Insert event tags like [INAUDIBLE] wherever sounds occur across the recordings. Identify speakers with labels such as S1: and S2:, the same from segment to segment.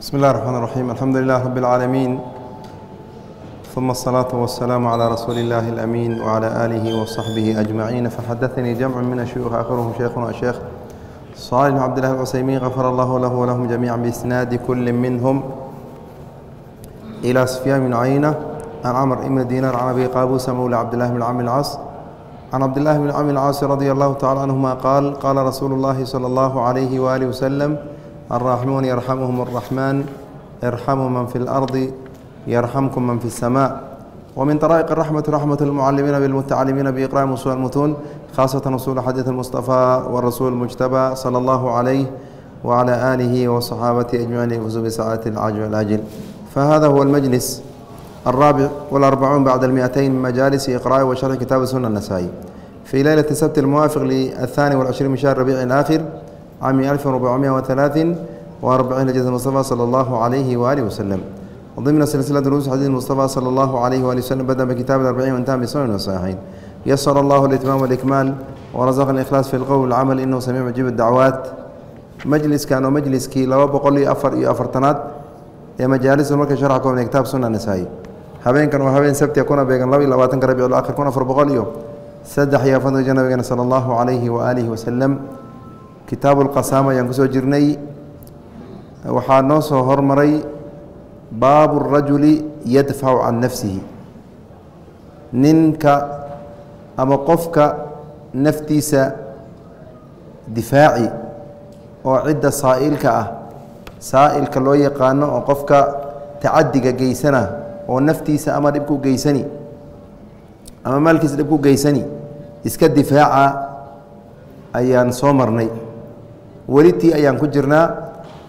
S1: بسم الله الرحمن الرحيم الحمد لله رب العالمين ثم الصلاة والسلام على رسول الله الأمين وعلى آله وصحبه أجمعين فحدثني جمع من الشيوخ آخرهم شيخنا الشيخ صالح عبد الله العثيمين غفر الله له ولهم جميعا بإسناد كل منهم إلى سفيان بن عيينة عن عمرو بن دينار عن أبي قابوس مولى عبد الله بن عم العاص عن عبد الله بن عم العاص رضي الله تعالى عنهما قال قال رسول الله صلى الله عليه وآله وسلم الراحمون يرحمهم الرحمن ارحموا من في الأرض يرحمكم من في السماء ومن طرائق الرحمة رحمة المعلمين بالمتعلمين بإقراء وصول المتون خاصة وصول حديث المصطفى والرسول المجتبى صلى الله عليه وعلى آله وصحابته أجمعين يفوزوا بسعادة العاج والآجل فهذا هو المجلس الرابع والأربعون بعد المئتين من مجالس إقراء وشرح كتاب السنة النسائي في ليلة السبت الموافق للثاني والعشرين من شهر ربيع الآخر عام 1443 هجرة المصطفى صلى الله عليه وآله وسلم وضمن سلسلة دروس حديث المصطفى صلى الله عليه وآله وسلم بدأ بكتاب الأربعين وانتهى بسنن الصحيحين يسر الله الإتمام والإكمال ورزقنا الإخلاص في القول والعمل إنه سميع مجيب الدعوات مجلس كانوا مجلس كي لو بقول لي أفر إي أفرتنات يا مجالس المركز شرح كون كتاب سنة النسائي habeen kan waa habeen sabti kuna beegan laba iyo labaatanka rabiicul aakhir kun afar boqol iyo saddex iyo fadliga nabigeena sala allahu calayhi waaalihi wasalam kitaabu lqasaama ayaan ku soo jirnay. Waxaa noo soo hormaray baabu rajuli yadfacu can nafsihi. Ninka ama qofka naftiisa difaaci oo cidda saa'ilka ah saa'ilka loo yaqaano oo qofka tacadiga geysana oo naftiisa ama dhibku geysani ama maalkiisa dhibku geysani iska difaaca ayaan soo marnay welitii ayaan ku jirnaa.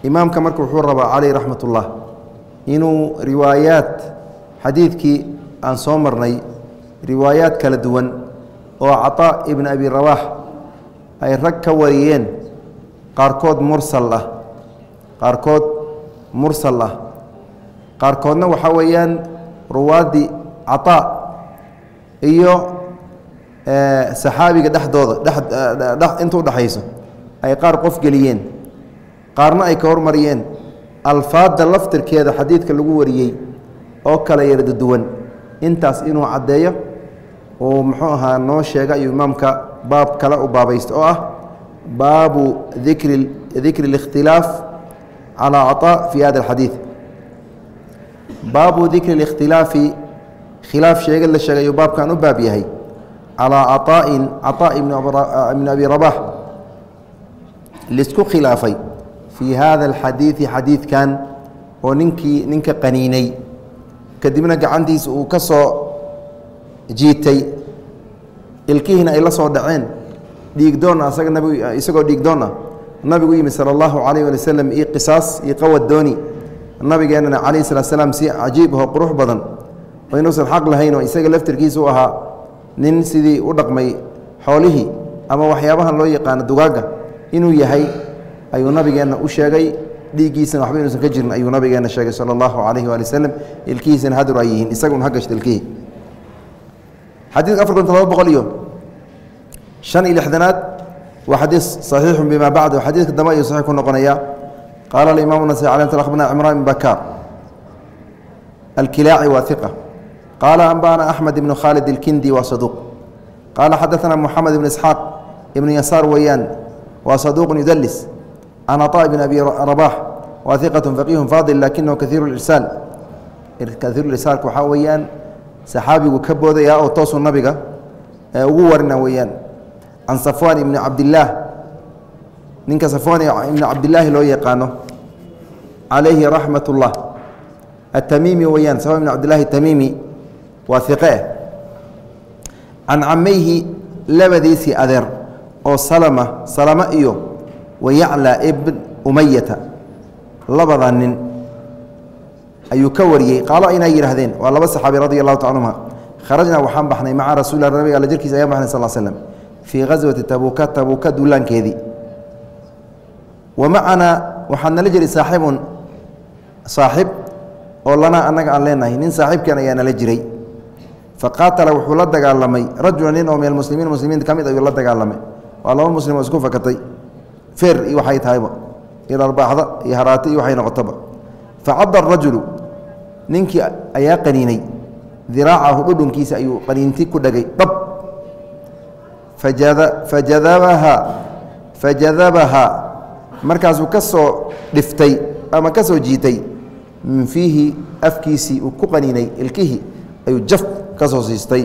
S1: Imaamka marka wuxuu rabaa caleyh raxmat ullah inuu riwaayaad xadiidkii aan soo marnay riwaayaad kala duwan oo caطaa ibn abi rawaax ay rag ka wariyeen qaarkood mursal ah qaarkood mursal ah. Qaarkoodna waxaa weeyaan ruwaadii caطaa iyo saxaabiga dhexdooda inta udhexayso ay qaar qof geliyeen qaarna ay ka hormariyeen alfaadda laftirkeeda xadiidka lagu wariyey oo kala yardaduwan intaas inuu caddeeyo uu muxuu ahaa noo sheega ayuu imaamka baab kale u baabaysta oo ah baabu dikri dikri اlikhtilaaf calى caطaa fi hada اlxadiid baabu dikri اlاkhtilaafi khilaaf sheegad la sheegay ayuu baabkan u baab yahay calىa caطaa'in caطaa ibn abi rabax lisku khilaafay fii hada alxadiidi xadiidkan oo ninkii ninka qaniinay. Kadibna gacantiisa uu ka soo jiitay. Ilkihiina ay la soo dhaceen. Dhiigdoon ah saga nabig isagoo dhiigdoon ah nabigu yimi sala allahu calayh wali wasalam io qisaas iyo qawad dooni. Nabigeenana calayhi salatu salaam si cajiib ahoo qurux badan oo inuusan xaq lahaynoo isaga laftirkiisa u ahaa nin sidii u dhaqmay xoolihii ama waxyaabahan loo yaqaano dugaaga inuu yahay ayuu nabigeenna u sheegay. Dhiiggiisana waxba inuusan ka jirin ayuu nabigeena sheegay sala allahu alayhi waali wasalam ilkihiisana hadur ay yihiin isagun ha gashta ilkihii xadiidka afar kunta laba boqol iyo shan iyo lixdanaad waa xadiid saxiixun bima bacd xadiidka dambe ayuu saxiix ku noqonayaa. Qaala alimaam nasai cala akhbarna cimraan ibn bakaar alkilaaci waa iqa qaala anba'ana axmed ibnu khaalid ilkindi waa saduuq qaala xadaana muxamed ibn isxaaq ibnu yasaar weeyaan يسار ويان وصدوق يدلس عن عطاء بن أبي رباح واثقة فقيه فاضل لكنه كثير الإرسال كثير الإرسال waxaa weyaan saxaabigu ka boodaya oo toosuu nabiga ugu warina weyaan can صفوان بن cabd اللaه ninka safwan ibn cabdilaahi loo yaqaano calayhi raxmat ullah atamiimi weyaan safwan ibn cabdillahi atamiimi waa iqe can camayhi labadiisii adeer oo salama salama iyo wayacla ibn umayata labada nin ayuu ka wariyey. Qaalo inay yidhaahdeen waa laba saxaabi radi allahu ta anhuma kharajnaa waxaan baxnay maca rasuuli nabiga alla jirkiisa ayaan baxnay sal slm fii ghaswati tabuuka tabuuka duulaankeedii. Wamacanaa waxaa nala jiray saaxibun saaxib oo lanaa annaga aan leenahay nin saaxiibkan ayaa nala jiray. Faqaatala wuxuu la dagaalamay rajula nin oo min almuslimiin muslimiinta ka mid ayuu la dagaalamay waa laba muslim oo isku fakatay. Feer iyo waxay tahayba iyo dharbaaxda iyo haraati iyo waxay noqotoba facadda arajulu ninkii ayaa qaniinay. Diraacahu dhudhunkiisa ayuu qaniinti ku dhagay. Dhab! Fajadabaha fajadabaha markaasuu ka soo dhiftay ama ka soo jiitay min fiihi afkiisii uu ku qaniinay ilkihii ayuu jaf ka soo siistay.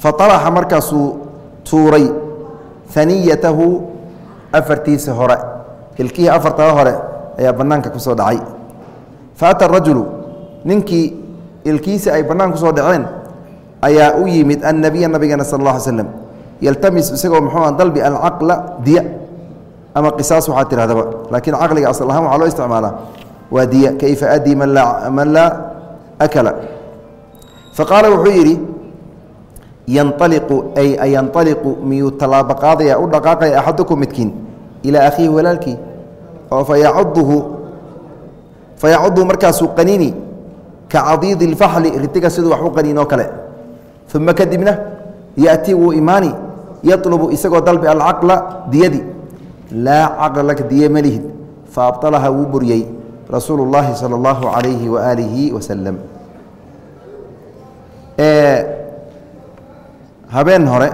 S1: Faalaxa markaasuu tuuray aniyatahu afartiisa hore. Ilkihii afartaa hore ayaa bannaanka ku soo dhacay. Faata rajulu ninkii ilkihiisi ay bannaan ku soo dhaceen ayaa u yimid annabiya nabigeena sal alla alay slam yaltamis isagoo muxuu dalbi alcaqla diya. Ama qisaas waxaa tidhahdaba laakiin caqliga asal ahaan waxaa loo isticmaalaa. Waa diya kayfa adii man laa akala? Faqaala wuxuu yidhi yanaliqu ay ayanaliqu miyuu tallaabo qaadaya u dhaqaaqaya axadukum midkiin ilaa akhiihi walaalkii oo fayacuduhu fayacuduhu markaasuu qaniini ka cadiidi اlfaxli ritiga siduu wax u qaniinoo kale uma kadibna yaأtii wuu imaani yaطlubu isagoo dalbi alcaqla diyadi laa caqla laka diye malihid faabطalaha wuu buriyey rasuulu اllahi salى اllahu عalayhi waalihi wasalam habeen hore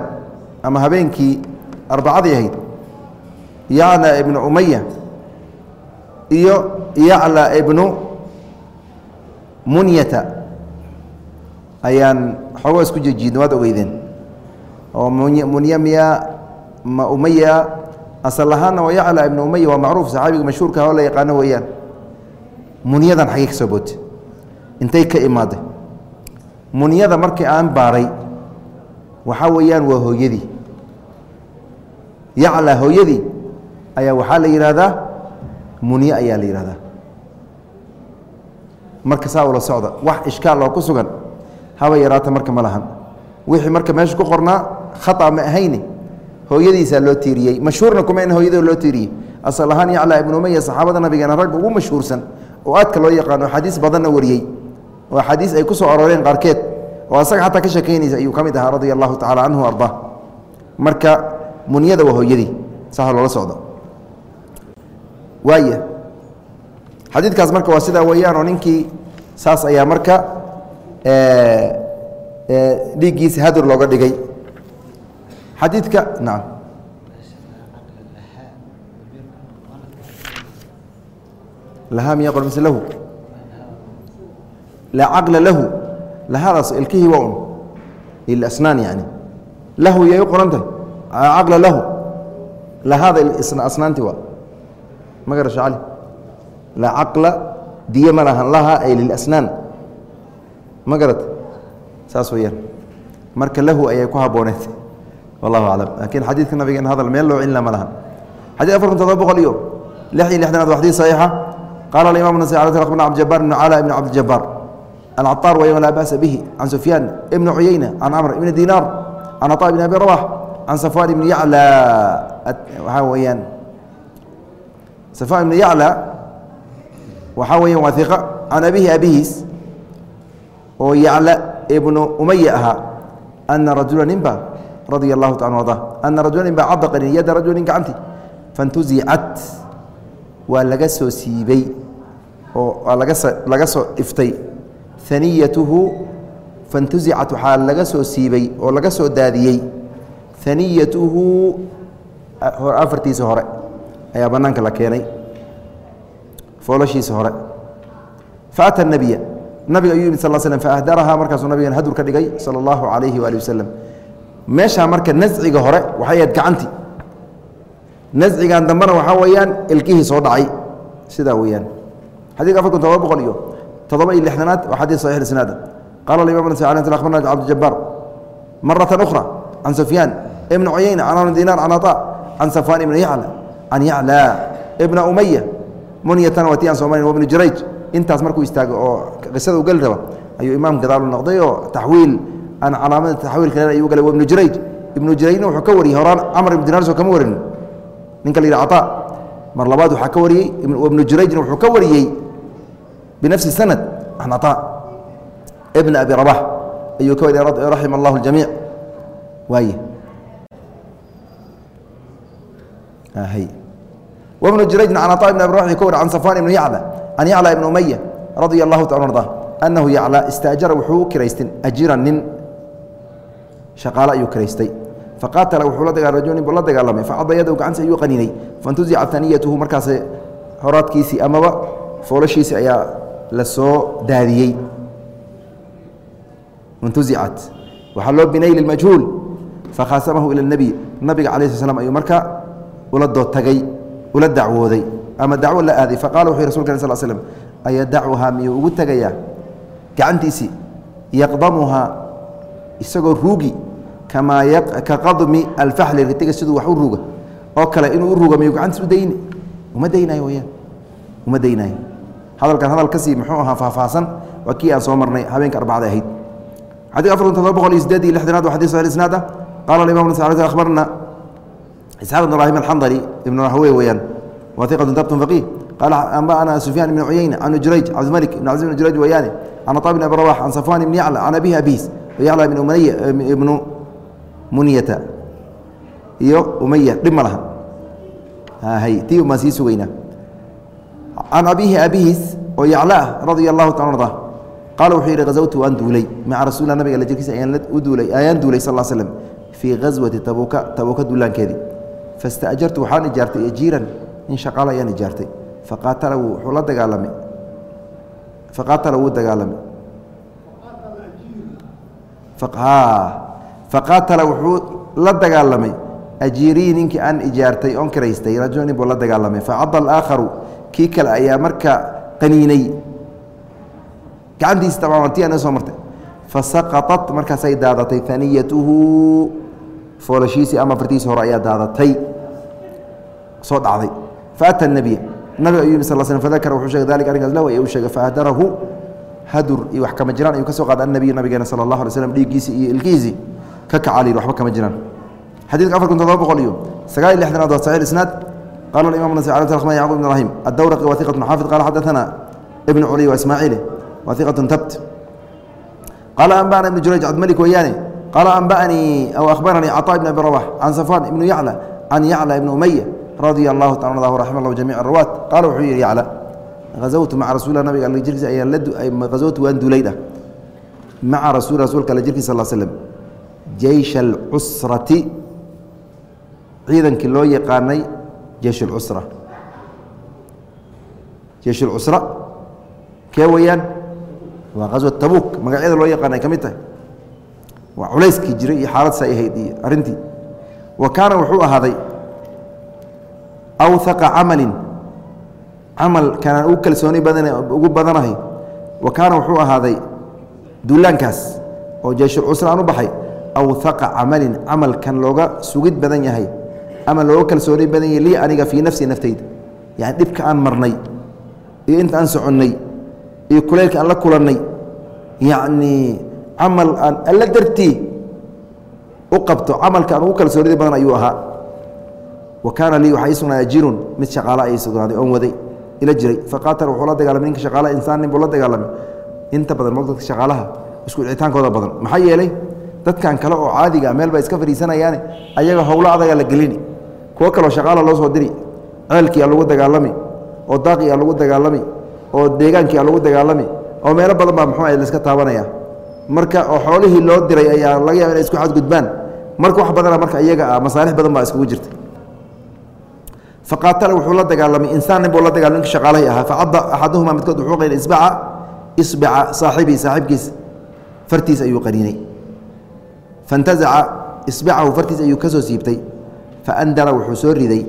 S1: ama habeenkii arbacadii ahayd yacla ibnu umaya iyo yacla ibnu munyata ayaan xoogo isku jejiidna waad ogeydeen. Oo munya miya ma umaya asal ahaanna waa yacla ibnu umaya waa macruuf saxaabiga mashhuurka oo la yaqaano weeyaan. Munyadan xaggey ka soo bootay intay ka imaaday munyada markii aan baaray waxaa weeyaan waa hooyadii. Yacla hooyadii ayaa waxaa la yidhaahdaa munye ayaa la yidhahdaa marka saa ula socda wax ishkaal oo ku sugan haba yaraata marka ma lahan. Wixii marka meesha ku qornaa khata ma ahayni hooyadiisaa loo tiiriyey. Mashhuurna kuma in hooyada loo tiiriyey. Asal ahaan yacla ibnu umaya saxaabada nabigeena ragga ugu mashhuursan oo aadka loo yaqaano axaadiis badanna wariyey oo axaadiis ay ku soo arooreen qaarkeed oo asaga xataa ka sheekaynaysa ayuu ka mid ahaa radia allahu tacala canhu arda marka munyada waa hooyadii saa loola socdo. Waaya xadiidkaas marka waa sidaa weeyaan oo ninkii saas ayaa marka dhiiggiisa hadur looga dhigay. Xadiidka nacam. Lahaa miya qor mise lahu. Laa caqla lahu lahadaas ilkihii waa un. Ilasnaan yani. Lahu yay u qoran tahay caqla lahu. Lahada asnaanti waa. Ma garasho cali laa caqla diye ma lahan laha ay lilasnaan ma garat? Saas weeyaan. Marka lahu ayay ku habbooneed wallahu aclam laakiin xadiidka nabigeena hadal meel loo celina ma lahan. Xadid afar kun todoba boqol iyo lix iyo lixdanaad waa xadiid saxiixa. Qaala alimam nasai ala bn cabdijabar ibn cala ibn cabdijabaar الcطاr wy laa bأس bه عن سفyاn بن عyeyنة عن cمر بن dيناr عن cطاء بن أbي رواح عن صفوان بن يعلى waxaa weyaan صفوان بن يعلى waxaa weya waa ثiq عan أbihi abihiis oo يعلى بن أمyة ahaa أنa raجuلa ninba radي الlahu taع arضاه أنa raجuلa nin ba cada qanin yada raجuل nin gacanti faاntuزicat waa laga soo siibey oo laga soo iftay aniyatuhu fantuzicat waxaa laga soo siibey oo laga soo daadiyey. Aniyatuhu afartiisa hore ayaa banaanka la keenay. Foolashiisa hore. Faata nabiya nabiga ayuu yimid sal slm faahdarahaa markaasuu nabigan hadur ka dhigay sala allahu calayhi waali wasalam meeshaa marka nasciga hore waxay ahayd gacanti. Nascigan dambena waxaa weeyaan ilkihii soo dhacay. Sidaa weeyaan. Xadidka afar kun todoba boqol iyo todoba iyo lixdanaad waa xadii saxix isnaada qala imam cabdijabaar marata ukhra can sufyaan ibna cuyayna can dinar can aطa can safwan ibna yacla can yacla ibna umaya munyatan wati an soomaliya wabni jurayj. Intaas markuu istaago oo qisada u geli raba ayuu imaam gadaalu noqday oo taxwiil aan calaamada taxwiilka leen ayuu galay wabnu jurayj. Ibnu jurayjna wuxuu ka wariyey horaan camr ibn dinar soo kama warin ninka la yidhi caطa mar labaad waxaa ka wariyey ibnu jurayjna wuxuu ka wariyey بنفس السند عن عطاء ابن أبي رباح أي كوي رحم الله الجميع واي آه هي wbnu jurayjin can caطaa ibn abi raxi ka wari can safaan ibni yacla can yacla ibni umaya radia allahu taala arda annahu yacla istaajara wuxuu u kiraystay ajiran nin shaqaale ayuu kiraystay faqaatala wuxuu la daga rajul nin buu la dagaalamay facada yadahu gacantiisa ayuu qaninay faintuzica aniyatuhu markaas horaadkiisii amaba foolashiisii ayaa la soo daadiyey. Intuzicat waxaa loo binay lilmajhuul fakhasamahu ila اnebiy nabiga cala sl slam ayuu marka ula doodtagay ula dacwooday. Ama dacwo la aaday faqala wuxu rasulka sl slm ayadacuhaa miyuu ugu tegayaa gacantiisii yaqdamuhaa isagoo ruugi. Kamaa ka qadmi alfaxli ritiga siduu wax u ruga oo kale inuu u ruga miyuu gacantiis u dayni? Uma daynayo weyaan uma daynayo hadalkan hadal muxuu ahaa faahfaahsan. Waa kii aan soo marnay habeenka arbacda ahayd. Xadii afar todoba boqol iyo sideed iyo lixdanaad waa xadii saxiix isnaad ah. Qala alimam akhbarna isxaaq ibn ibrahim alxandali ibn rahwe weeyaan waa iqatu dabtun faqih qaala anba'ana sufyaan ibn cuyayna can jurayj cabdimalik ibn caziz ibn jurayj weeyaane can ataa bn abi rawax can safwan ibn yacla can abihi abiis yacla ibn umaniya ibnu muniyata iyo umaya dhib ma laha. Hay tii umaan sii sugaynaa can abihi abihiis oo yacla ah radia allahu taala arda qaala wuxuu yidhi hazawtu waan duulay maca rasuulila nabiga jirkiisa ayaan duulay sal slm fii ghaswati tabuuka tabuuka duulaankeedii fastaajartu waxaan ijaartay ajiiran nin shaqaala ayaan ijaartay faqaatala wuxuu la dagaalamay faqaatala wuu dagaalamay faqaatala wuxuu la dagaalamay ajiirii ninkii aan ijaartay oon kiraystay rajul nin la dagaalamay facada alaakharu kii kale ayaa marka qaniinay gacantiisi tamaamanti ana soo martay fasaqaطat markaasay daadatay aniyatuhu foolashiisii ama fartiisi hore ayaa daadatay soo dhacday faata الnabiya nabiga ayuu yimi sal sl fadakara wuxuu shegay dalika arrinkaas lahu u sheegay fahdarahu hadur iyo wax kama jiraan ayuu ka soo qaada annabiy nabigeena sala اllah alay slam dhiiggiisii iyo ilkihiisii ka kacali waxba kama jiraan xadidka afar kun todoba boqol iyo sagaal iyo lixdanaad waa saxiix isnaad qala imam akhbarana yacqub ibn rahim addawraqi wa iqat xaafid qala xadaثana ibn culiy wa ismaaciili wa iqat tabt qala anbana ibn jurayj cabdmalik weeyaane qaala anba'anii aw akhbaranii caطaa ibn abi rawax can safaan ibnu yacla can yacla ibni umaya radia allahu taala anhu raxima allah jamic rawaat qaala wuxuu yidhi yacla hazawtu maca rasuul nabiga alla jirkiisa ayaan la hazawtu waan duulaydha maca rasuul rasuulka alla jirkiisa sal slm jeysha alcusrati ciidankii loo yaqaanay jeysh اlcusra jeysh اlcusra kee weeyaan? Waa qaswat tabuuk magacyada loo yaqaan ay ka mid tahay. Waa culayskii jiray iyo xaalad say ahayd iyo arrintii. Wa kaana wuxuu ahaaday awhaqa camalin. Camal kanaan ugu kalsooni badan ugu badanahay. Wa kaana wuxuu ahaaday duulaankaas oo jeyshulcusra aan u baxay awhaqa camalin camalkan looga sugid badan yahay ama looga kalsooni badan yahay lii aniga fii nafsi naftayda yani dhibka aan marnay iyo inta aan soconnay iyo kuleylka aan la kulannay. Yacnii camal aan alla dartii u qabto camalka aan ugu kalsoonida badan ayuu ahaa. Wa kaana lii waxaa ii sugnaaday mid shaqaala ay sugnaaday oon waday ila jiray. Faqaatala wuxuu la dagaalamay ninka shaqaalaha insaan nin la dagaalamay. Inta badan mo dadka shaqaalaha isku dhicitaankooda badan. Maxaa yeelay dadkan kale oo caadiga meel bay iska fadhiisanayaane ayaga howlo adagaa la gelini kuwo kaleo shaqaala loo soo diri ceelkiiaa lagu dagaalami oo daaqiyaa lagu dagaalami oo deegaankiia lagu dagaalami oo meelo badan baa muxuu ah taabanaya. Marka oo xoolihii loo diray ayaa laga yaaba inay isku xadgudbaan. Marka wax badana marka iyaga ah masaalix badan baa iskugu jirta. Faqaatala wuxuu la dagaalamay insaan nin buu la dagaalamay ninka shaqaalahi ahaa. Facadda axaduhuma midkood wuxuu qaynay isbaca isbaca saaxibii saaxiibkiis fartiis ayuu qaniinay. Faintazaca isbacahu fartiis ayuu ka soo siibtay faandara wuxuu soo riday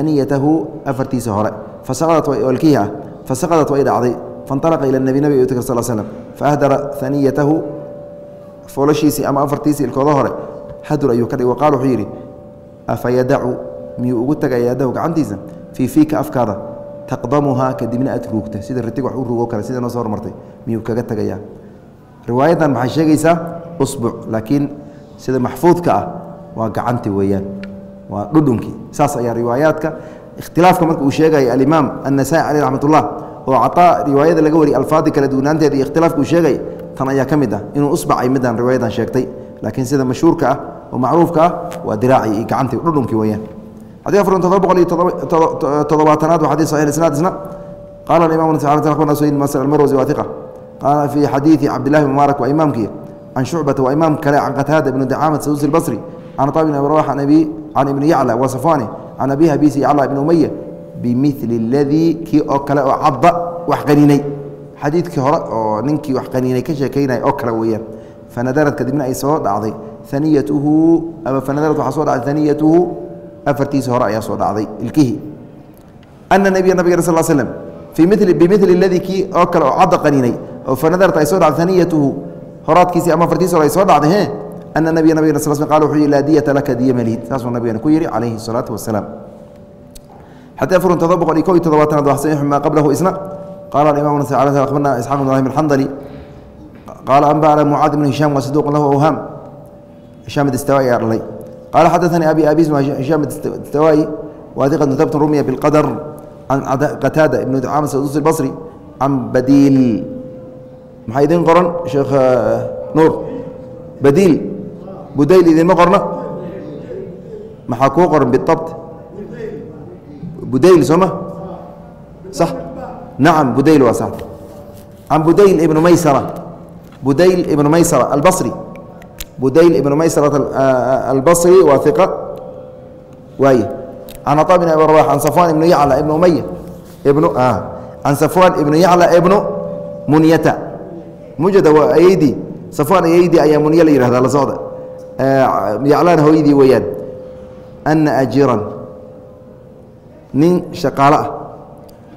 S1: aniyatahu afartiisa hore ah fasaqadat way dhacday faاnطalaqa ila nebi nabig u tg sal slm faahdara aniyatahu foolashiisii ama afartiisii ilkooda hore hadur ayuu ka dhig waqal wuxuu yidhi afayadacu miyuu ugu tagaya yadahu gacantiisa fii fiika afkaada taqdamuhaa kadibna aad ruugta sida ritig wax u ruugo kale sida soo hormartay miyuu kaga tegayaa riwaayadan maxay sheegaysaa usbuc laakiin sida maxfuudka ah waa gacanti weeyaan waa dhudhunkii. Saas ayaa riwaayaadka ikhtilaafka marka uu sheegaya alimaam annasaai caleyh raxmatullah oo cataa riwaayada laga wariyay alfaadii kala duwanaanteeda iyo ikhtilaafka uu sheegay tan ayaa ka mid ah. Inuu usbacay midaan riwaayadan sheegtay laakiin sida mashhuurka ah oo macruufka ah waa diraaci iyo gacantii dhudhunkii weeyaan. Xadii afar todoba boqol iyo todobaatanaad waa xadii saxix isnaad isna. Qaala imam abna sayd masr almarwasi waatiqa qaala fii xadiidi cabdillahi mubarak waa imaamkii can shucbata waa imaam kale can qataada ibnu dacaamad sausi albasri can طa بn abi rawax can ibni yaclى wa safwani can abihi abisi yaclى ibn umaya bimili اladii kii oo kale oo cadda wax qaninay xadiidkii hore oo ninkii wax qaniinay ka sheekaynaya oo kale weeyaan fanadarad kadibna ay soo dhacday aniyatuhu ama fanadarad waxaa soo dhacday aniyatuhu afartiisa hore ayaa soo dhacday ilkihii ana nabiya nabig sal slm fii mili bimili اladii kii oo kale oo cadda qaniinay oo fanadarad ay soo dhacday aniyatuhu horaadkiisii ama afartiisa hore ay soo dhacday nabiya nabig sl sl qal wuxuu yihi laa diyata laka diya malihid saasuu nabigana ku yihi calayhi الsalaatu wasalaam xadii afar todoba boqol iyo ko iyo todobaatanaad wa saxiixu maa qablahu isna aimam abarna isxaq bn ibrahim alxandali qaala anbana mucaad ibn hishaam wa saduuqun lahu awhaam hishaam distawai ayaa dhalay xadaanii abi abis hishaam distawai waadiqatu tabtun rumiya bilqadar can qataada ibn ducaama sadusi basri can badiil maxaa idin qoran sheekh nuur badiil budayl idinma qorna maxaa kuu qoran biabt budayl sooma? Sax? Nacam budayl waa sax. Can budayl ibnu maysara. Budayl ibnu maysara albasri. Budayl ibnu maysara albasri waa iqa waaye. Can caطa bn abi rawax can safwan ibnu yacla ibnu umaya ibnu can safwan ibnu yacla ibnu munyata. Mujada waa ayeydi. Safwan ayeydi ayaa munya la yihahda la socda yaclana hooyadii weeyaan. Ana ajiran. Nin shaqaalo ah.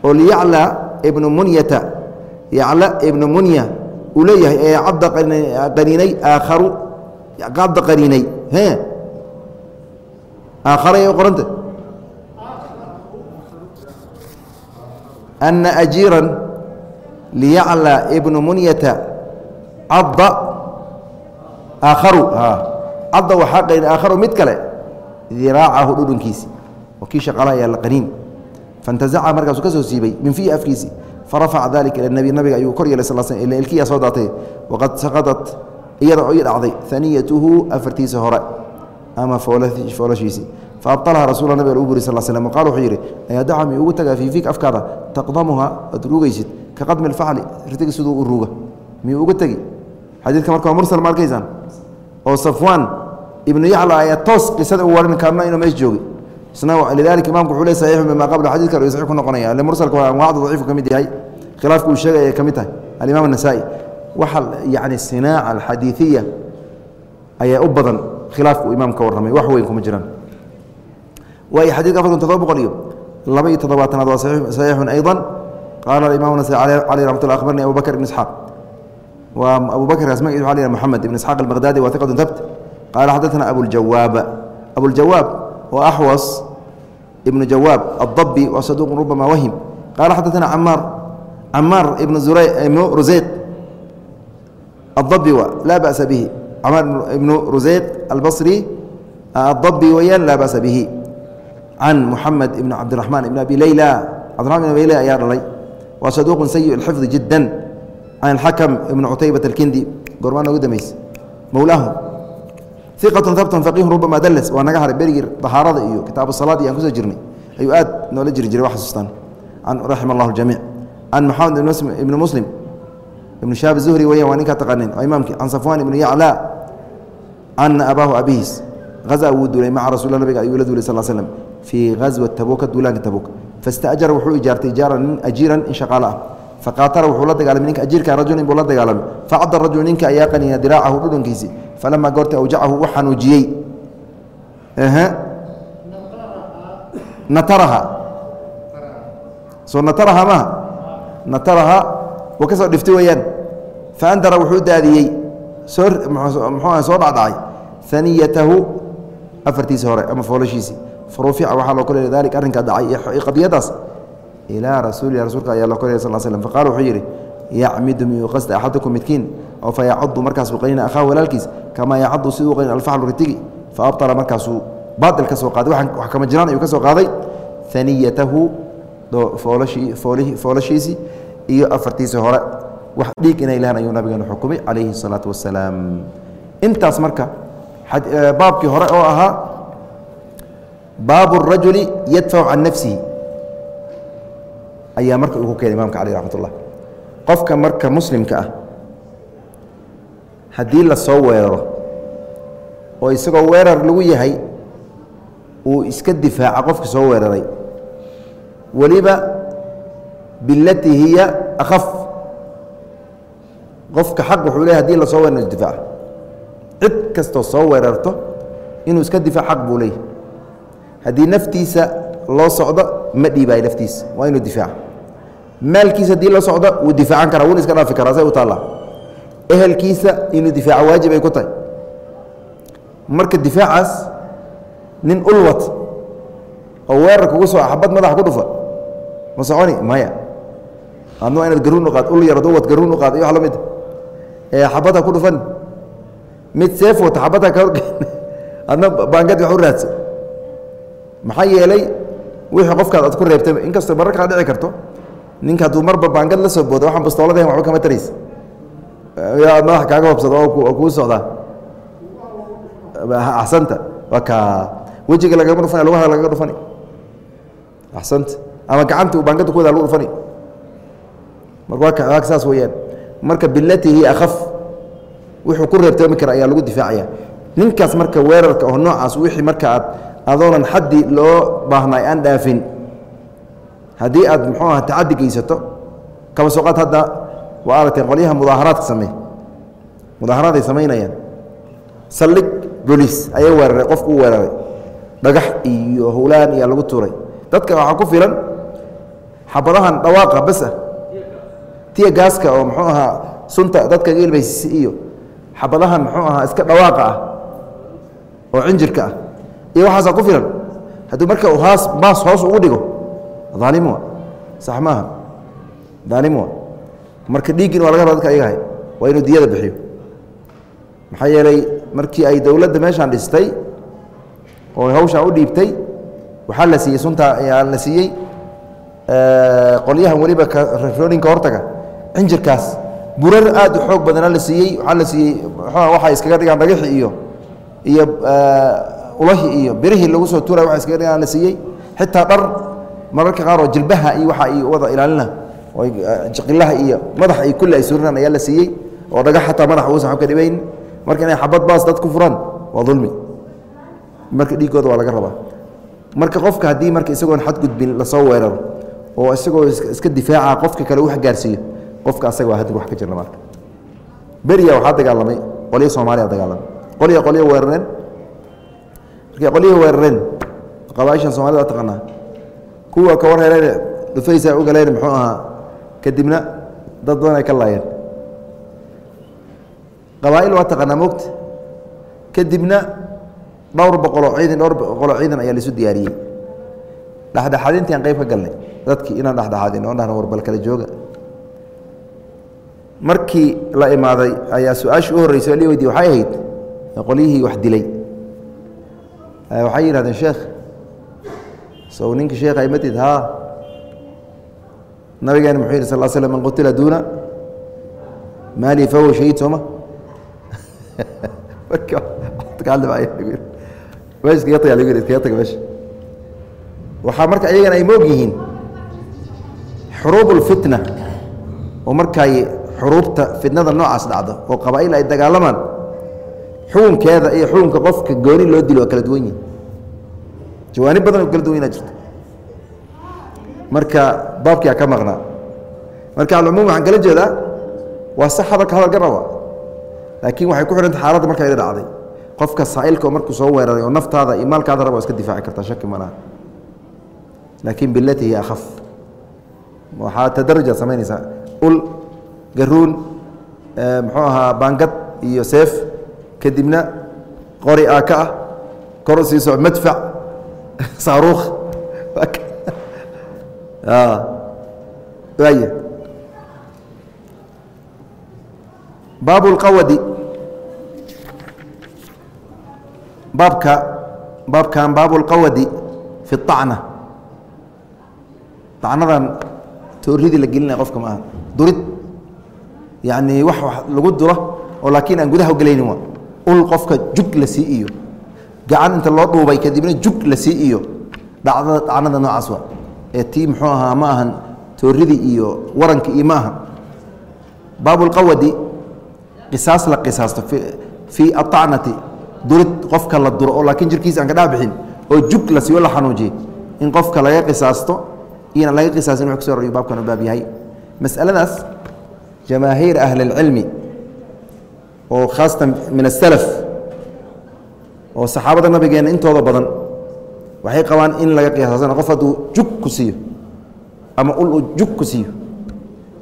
S1: Oo liyaclى ibnu munyata. Yacla ibnu munya. Uu leeyahay ee cabda aakharu. Cabda qaniinay. Aakharay qoranta ana ajiiran liyaclى ibnu munyata. Cadda aakharu cadda waxaa qanin aakharu mid kale diraacahu dhudhunkiisi. Oo kii shaqaalaha ayaa la qaniin. Fantazaca markaasuu ka soo siibay min fiihi afkiisi farafaca dalika ila nabiga ayuu kor yeelay sal sl ila soo daatay waqad saqadat iyada oo dhacday aniyatuhu afartiisa hore ama foolashiisii faabalaha rasul nabig u buri sal slm qal wuxuu yidhi ayadaca mi ugu tagaa fii fiik afkaada? Taqdamuha ad ruugaysid ka qadmi alfacli rirtigi siduu u ruuga miyuu uga tegi xadiidka marka mursal ma arkaysaan? Oo safwaan ibnu yacla ayaa toos qisada u warin karna inuu meesha joogi. Isna lidalika imamku wuxuu le saxiixun bima qabla xadiidka u saxiix ku noqonaya. Mursalka waa anwaacda daciifku ka mid yahay. Khilaafku uu sheegaya ay ka mid tahay. Alimaam anasaa'i waxa yacni sinaaca alxadiidiya ayaa u badan khilaafku uu ka warramay. Wax weyn kuma jiraan waayo xadidka afar kun todoba boqol iyo laba iyo toddobaatanaad waa saxiixun aydan. Qaala alimaam anasaa'i caleyh raxmat ullah akhbarni abubakr ibn isxaaq. Waa abubakr kaas magaciis waxa la yihah moxamed ibn isxaaq albaqdaadi waa hiqatun tabt qaala xadana abujawaab abujawaab oo axwas ibnu jawaab adabbi waa saduuq rubama wahim qaala xadaana camaar camaar ibnu ibnu ruseyq adabi laa basa bihi camaar ibnu ruseyq albasri adabbi weyaan laa basa bihi can muxamed ibn cabdiraxmaan ibn abi leyla cabdiaman ibn abi leyla ayaa dhalay waa saduuqun sayi اlxifdi jidda can alxakam ibnu cutaybata alkindi gormaa noogu dambayse mowlaahu iqatun habtun faqiihun rubama dallas. Waa naga haray berigii dahaarada iyo kitaabu salaad iyo aan ku soo jirnay. Ayuu aad noola jiri jiray xasuustaan raxima allahu jamiic can maxamed ibni muslim ibnu shaab zuhri weyan waa ninkaa taqaaneen. Waa imaamkii. Can safwaan ibni yaclaa ana abaahu abihiis. Haza wuu duulay maca rasul nabiga ayuu la duulay sal slm fii ghaswat tabuuka duulaanka tabuuk fastaajara wuxuu ijaartay ijaaran nin ajiiran in shaqaalo ah. Faqaatala wuxuu la dagaalamay ninka ajiirka rajulin buu la dagaalamay. Facadda rajul ninka ayaa qaniina diraacahu dhudhunkiisii falamaa goorta awjacahu u xanuujiyey nataraha soo nataraha maaha nataraha wa ka soo dhifti weeyaan faandara wuxuu daadiyey soo muxuu soo dhacdhacay aniyatahu afartiisi hore ama foolashiisii farufica waxaa loo koraya dalik arrinkaa dhacay qadiyadaas ilaa rasuulilah rasuulka ayaa loo koraya sal slm faqala wuxuu yidhi yacmidu miyuu qasda axadukum midkiin oo fa yacadu markaasuu qanina akhaahu walaalkiis kamaa yacadu siduu qanin alfaxlu ritigi fa abطala markaasuu baail ka soo qaaday wax kama jiraan ayuu ka soo qaaday aniyatahu foolashiisii iyo afartiisi hore wax dhiig inay lehan ayuu nabigeenu xukumay calayhi الsalaatu wasalaam intaas marka baabkii hore oo ahaa baabu الrajuli yadfacu can nafsihi ayaa marka uu ku keenay imamka alي raxmat ullah qofka marka muslimka ah haddii la soo weeraro oo isagoo weerar lagu yahay uu iska difaaca qofka soo weeraray weliba bilatii hiya akaf qofka xaq wuxuu leeyahy haddii la soo weeraro isdifaaca cid kastoo soo weerarto inuu iska difaac xaq buu leeyahy haddii naftiisa loo socdo ma dhiibaayo naftiisa waa inuu difaaca maalkiisa haddii la socdo wuu difaacan karaa wuuna iska dhaafi karaa say u taallaa ehelkiisa inuu difaaco waajib ay ku tahay. Marka difaacaas nin ulwat oo weerar kugu soo xabad madaxa ku dhufa ma soconi? Maya. Adna waa inaad garuun uqaad ul yarad uwad garuun uqaad iyo wax la mid ee xabadha ku dhufan mid seef wata xabadha ka horge adna baangadi wax u raadsa maxaa yeelay wixii qofkaad aad ku reebtay inkastoo mararkaa dhici karto ninka hadduu marba baangad la soo boodo waxaan bastooladahen waxba kama taraysa yaa madax kaaga hobsado oo kuu socdaa axsanta. Waa ka wejiga lagama dhufana lugaha lagaga dhufani. Axsanta. Ama gacanta uu baangada ku wada lagu dhufani. Marka waa ka saas weeyaan. Marka bilatihi akaf wuxuu ku reebtoomi kara ayaa lagu difaacaya. Ninkaas marka weerarka oo noocaas wixii marka aad adoonan xaddi loo baahnay aan dhaafin haddii aad muxuu aha tacadi geysato kaba soqaad hadda waa aragteen qolyaha mudaaharaadka samey mudaaharaad ay samaynayaan. Saldhig bolis ayay weeraray qofku u weeraray. Dhagax iyo howlaan iyaa lagu tuuray. Dadka waxaa ku filan xabadahan dhawaaqa bes ah. Tiya gaaska oo muxuu ahaa sunta dadka ilbaysisi iyo. Xabadahan muxuu ahaa iska dhawaaqa ah oo cinjirka ah. Iyo waxaasaa ku filan hadduu marka haas baas hoos ugu dhigo aalim sax maaha. Aalim marka dhiiggin waa laga raba dadka ayagahay waa inuu diyada bixiyo. Maxaa yeelay markii ay dowladda meeshaan dhistay oo hawshaan u dhiibtay waxaa la siiyey sunta ayaa la siiyey qolyahan weliba rooninka hortaga cinjirkaas burar aad u xoog badana la siiyey waxaa la siiyey waxay iskaga dhigaan dhagaxi iyo iyo ulahi iyo birihii lagu soo tuuray waa iskaga dhigaan la siiyey. Xitaa dhar mararka qaar oo jilbaha iyo waxa ay wada ilaalina jiqilaha iyo madaxa iyo kulli ay surinaan ayaa la siiyey oo dhagax xataa madaxa uusan ka dhibayn. Marka inay xabad baas dad ku furaan waa dulmi. Marka dhiigooda waa laga rabaa. Marka qofka haddii marka isagoon xadgudbin la soo weeraro oo isagoo iska difaaca qofka kale wax gaarsiiyo qofka asaga waa hadig wax ka jirna marka beriya waxaa dagaalamay qolyo soomaaliya dagaalamay. Qolya qolyo weerareen. Markay qolyihi weerareen qabaaishan somalida waa taqaanaa. Kuwa ka war heleen dhufaysa u galeen muxuu ahaa kadibna dad badan ay ka laayeen. Qabaa'il waa taqaanaa mogta kadibna dhowr boqoloo ciidan dhowr boqoloo ciidan ayaa laisu diyaariyey. Dhexdhexaadintii aan qayb ka galnay. Dadkii inaan dhexdhexaadin oo warbal kala jooga. Markii la imaaday ayaa su'aashii u horreysay li weydiye waxay ahayd? Qolyihii wax dilay. Waxay yidhahdeen sheekh sow ninka sheekha imatid haa nabigeena muxuu yidhi sal l slm man qutila duuna maali fahuwa shahiid sooma [LAUGHS] waxaa marka iyagana ay moog yihiin xuruub اlfitna oo markay xuruubta fitnada noocaas dhacdo oo qabaa'il ay dagaalamaan xukunkeeda iyo xukunka qofka gooni loo dilo waa kala duwan yihiin jawaanib badan oo kala duwan inaa jirto marka baabkia ka maqnaa. Marka alcumuum waxaan kala jeedaa waa sax hadalka hadal ka raba. Laakiin waxay ku xidhanta xaaladda marka ida dhacday qofka saa'ilka markuu soo weeraray oo naftaada iyo maalkaada raba iska difaaci kartaa shaki ma laakiin bilati hiya akhaf waxaa tadarajaad samaynaysaa ul garuun muxuu ahaa baangad iyo seef. Kadibna qori aaka ah kor u soco madfac [LAUGHS] saaruukh baab اlqawadi baabka baabkan baab اlqawadi fi الطacna acnadan tooridii la gelinaya qofka maaha durid yani wax lagu duro oo laakiin aan gudaha ugelaynin wa ul qofka jug la sii iyo gacan inta loo dhuubay kadibna jug la sii iyo dhacdada dhacnada noocaas waa ee tii muxuu ahaa ma ahan tooridii iyo warankii iyo ma ahan baabulqawadi qisaas la qisaasto fii aacnati durid qofka la duro oo laakiin jirkiisa aan ka dhexbixin oo jug la siiyo la xanuujiye in qofka laga qisaasto iyona laga qisaasin wux kuso horreyu baabkan u baab yahay. Masaladaas jamaahiir ahli اlcilmi oo khaasatan min asalaf oo saxaabada nabigeena intooda badan waxay qabaan in laga qisaasana qof hadduu jug ku siiyo ama ul uu jug ku siiyo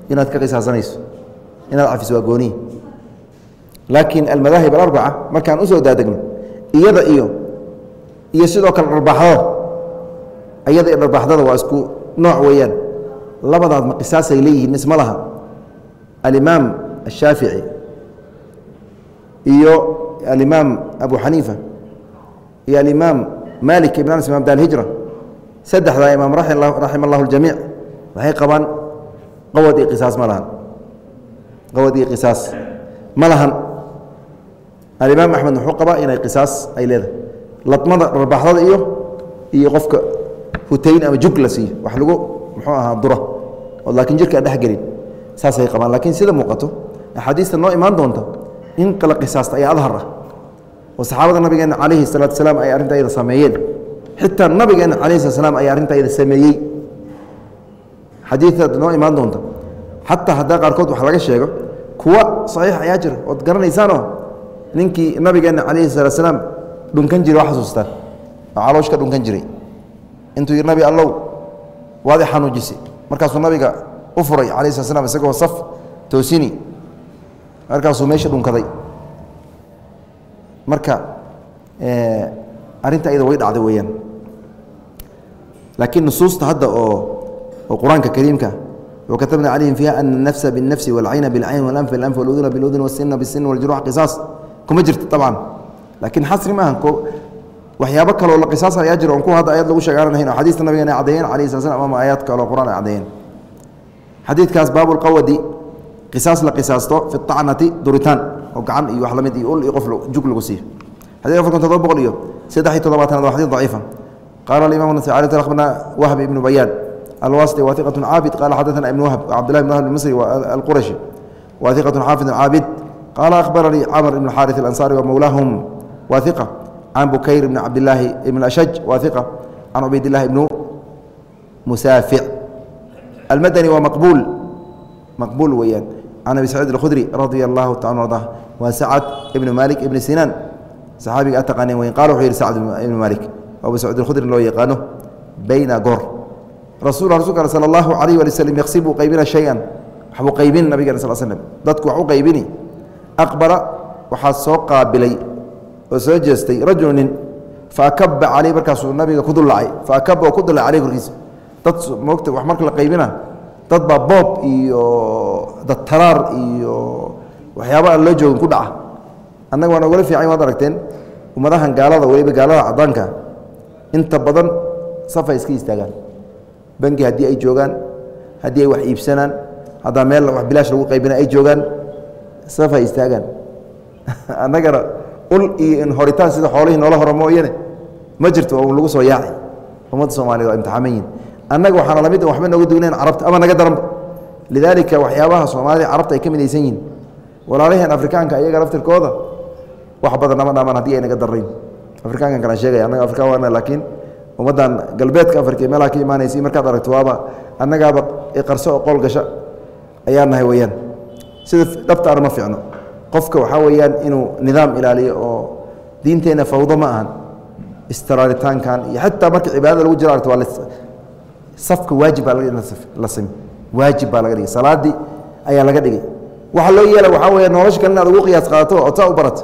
S1: inaad ka qisaasanayso inaad cafiso waa goonihi laakiin almadaahib alarbaca markaan u soo daadegno iyada iyo iyo sidoo kale dharbaaxdada iyada iyo dharbaaxdada waa isku nooc weeyaan. Labadaad ma qisaasay leeyihiin mise ma laha. Alimaam ashaafici iyo alimaam abu xaniifa iyo alimaam malik ibn anas imam dalhijra saddexdaa imaam raxima allahu ljamiic waxay qabaan qawad iyo qisaas ma lahan. Qawad iyo qisaas ma lahan. Alimaam axmed wuxuu qabaa inay qisaas ay leedahay. Ladmada dharbaaxdada iyo iyo qofka hutayn ama jug la siiyo. Wax lagu muxuu ahaa dura. Oo laakiin jirka aan dhexgelin saasay qabaan. Laakiin sida muuqato axaadiista noo imaan doonta in kala qisaasta ayaa adhar ah oo saxaabada nabigeena calayhi salaatu salaam ay arrinta sameeyeen. Xitaa nabigeena calayhi salatu slam ayaa arrinta sameeyey. Xadiidaad noo imaan doonta. Xataa haddaa qaarkood wax laga sheego kuwa saxiix ayaa jira ood garanaysaanoo ninkii nabigeena calayhi salaat slaam dhunkan jiray waa xasuustaan oo caloosh ka dhunkan jiray. Intuu yidhi nabi allow waad i xanuujisay. Markaasuu nabiga u furay calayhi slat slam isagoo saf toosini. Markaasuu meesha dhunkaday marka eh, arinta ayada way dhacda weyaan laakiin nusuusta hadda oo qur'aanka kariimka wakatabna calayhim fiiha ana anafsa biاnafsi walcayna bilcayn walanf bilanf waluduna biludun wasina bisina waljurux qisaas. Kuma jirta abcan laakiin xasri maaha waxyaabo kaloo la qisaasa ayaa jiro on kuwa hadda ayad lagu sheegaananahayn oo xadiista nabigan ay caddeeyeen alayh sala slam ama aayaad kaloo qur'aan ay caddeeyeen xadiidkaas baabu lqawadi qisaas la qisaasto fi acnati duritaan oo gacan iyo wa la mid iyo ul iyo qof jug lagu siiyo. Xadika afarkun todoba boqol iyo saddex iyo toddobaatanaad xadiid daciifa. Qaala alimaam nasaci alay akhbarna wahb ibnu bayaan alwasiti wahiqatu caabid qala xadana ibn wahb cabdillahi ibn wahb almisri alqurashi wahiqatu xaafid caabid qaala akhbaranii camr ibn xaariث alansaari wamowlaahum wahiqa can bukayr ibn cabdilaahi ibn ashaj wahiqa can cubaydillahi ibnu musaafic. Almadani waa maqbuul maqbuul weeyaan can abi saciid alkhudri radia allahu taala arda waa sacad ibnu maalik ibni sinaan saxaabiga ad taqaaneen qaal wuxuu yidhi sacad ibnu maalik oo abu saciid alkhudri loo yaqaano bayna goor rasul rasulka sala allahu calayh wali slm yaksibu qaybina shay-an waxbuu qaybin nabigeena sal slm dadku wax u qaybini aqbala waxaa soo qaabilay oo soo jeestay rajulu nin faakaba caleyh markaasuu nabiga ku dullacay faakaba oo ku dullacay caleyh korkiisa dad moogta wax marka la qaybina dad baa boob iyo dad iyo waxyaaba aan loo joogin ku dhaca. Annaga waan ogala fiican waad aragteen ummadahan gaalada weliba gaalada cadaanka inta badan safay iska istaagaan. Bangi haddii ay joogaan haddii ay wax iibsanaan haddaa meel wax bilaash lagu qaybina ay joogaan safay istaagaan. [LAUGHS] Annagana ul iyo in horitaan sida xoolihii noola horo mooyane ma jirto oo lagu soo yaaci ummadda soomaaliyed waa imtixaaman annaga waxaana la mid waxba nooga duwnayn carabta ama naga daranba lidaalika waxyaabaha soomaalida carabta ay ka midaysan yihiin walaalaheen afrikaanka iyaga laftirkooda wax badan nama dhaamaan haddii ay naga afrikaankan kalaan sheegaya annaga afrikaan waana laakiin ummaddan galbeedka afrika ee meelaha ka imaanaysa markaad aragto waaba annagaaba qarso oo gasha ayaa nahay weyaan sida dhabtaana ma fiicno. Qofka waxaa weeyaan inuu nidaam ilaaliyo oo diinteenna fawdo ma ahan. Istiraaritaankan iyo xataa marka cibaadada lagu jiro aragto waa safka waajib baa laga la simi waajib baa laga dhigay. Salaadii ayaa laga dhigay. Waxa loo yeela waxaa weya nolosha kale inaad ugu qiyaas qaadato oo taa u barato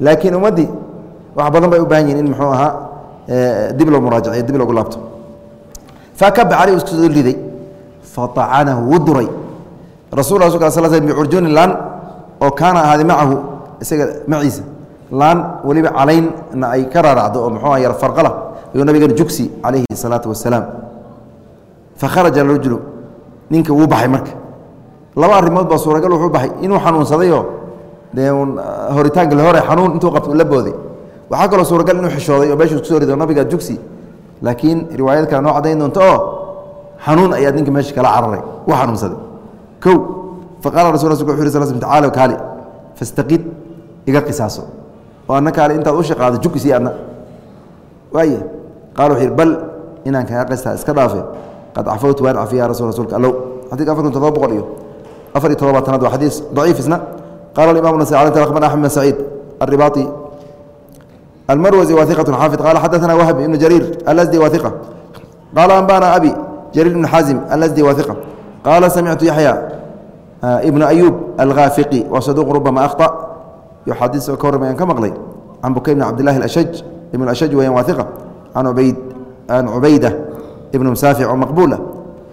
S1: laakiin ummaddii wax badan bay u baahan yihiin in muxuu ahaa dib loo muraajaciyo dib loogu laabto. Fakaba caleyh isku soo riday faacanahu wuu duray. Rasul ka sal sl bicurjuunin laan oo kaana ahaaday macahu isaga maciisa laan weliba calaynna ay ka raaracdo oo muxuu yar farqala. Ayuu nabigeena jugsi calayhi الsalaatu wasalaam fakharaja rajulu ninka wuu baxay marka. Laba arrimood baa suuragal wuxuu baxay. Inuu xanuunsadayoo dee horitaanka hore xanuun intuu qabto ula booday. Waxaa kaloo suuragal inuu xishooday oo meeshuu ku soo rido nabiga jugsi. Laakiin riwaayad kale noo cadayn doonto oo xanuun ayaad ninka meesha kala cararay u xanuunsaday. Kow faqala rasul rasulka wuxu yiri sal sl tacaala kaali fastaqid iga qisaaso. Oo anna kaali intaad u shaqaado jugisi adna waaya qaala wuxuu yidhi bal inaan kaga qistaa iska dhaafe qad cafawt waan cafiya rasul rasulka allow xadiidka afar kun boqol iyo afar iyo todobaatanaad waa xadiis daciif isna qala alimam nasai alay tala akhbarna axmed saciid arribaati almarwazi wa xaafid qala xadaثana wahb ibnu jariir alasdi wa hiqa qala abi jariir ibnu xaazim alasdi wa hiqa samictu yaxya ibnu ayub alghaafiqi wa saduq rubama akhطa yo xadiis ka warram ayaan ka maqlay can bukay bn cabdillahi ashaj ibn ashaj weyan wa hiqa ubayd an cubayda ibn musaafic oo maqbuula ah.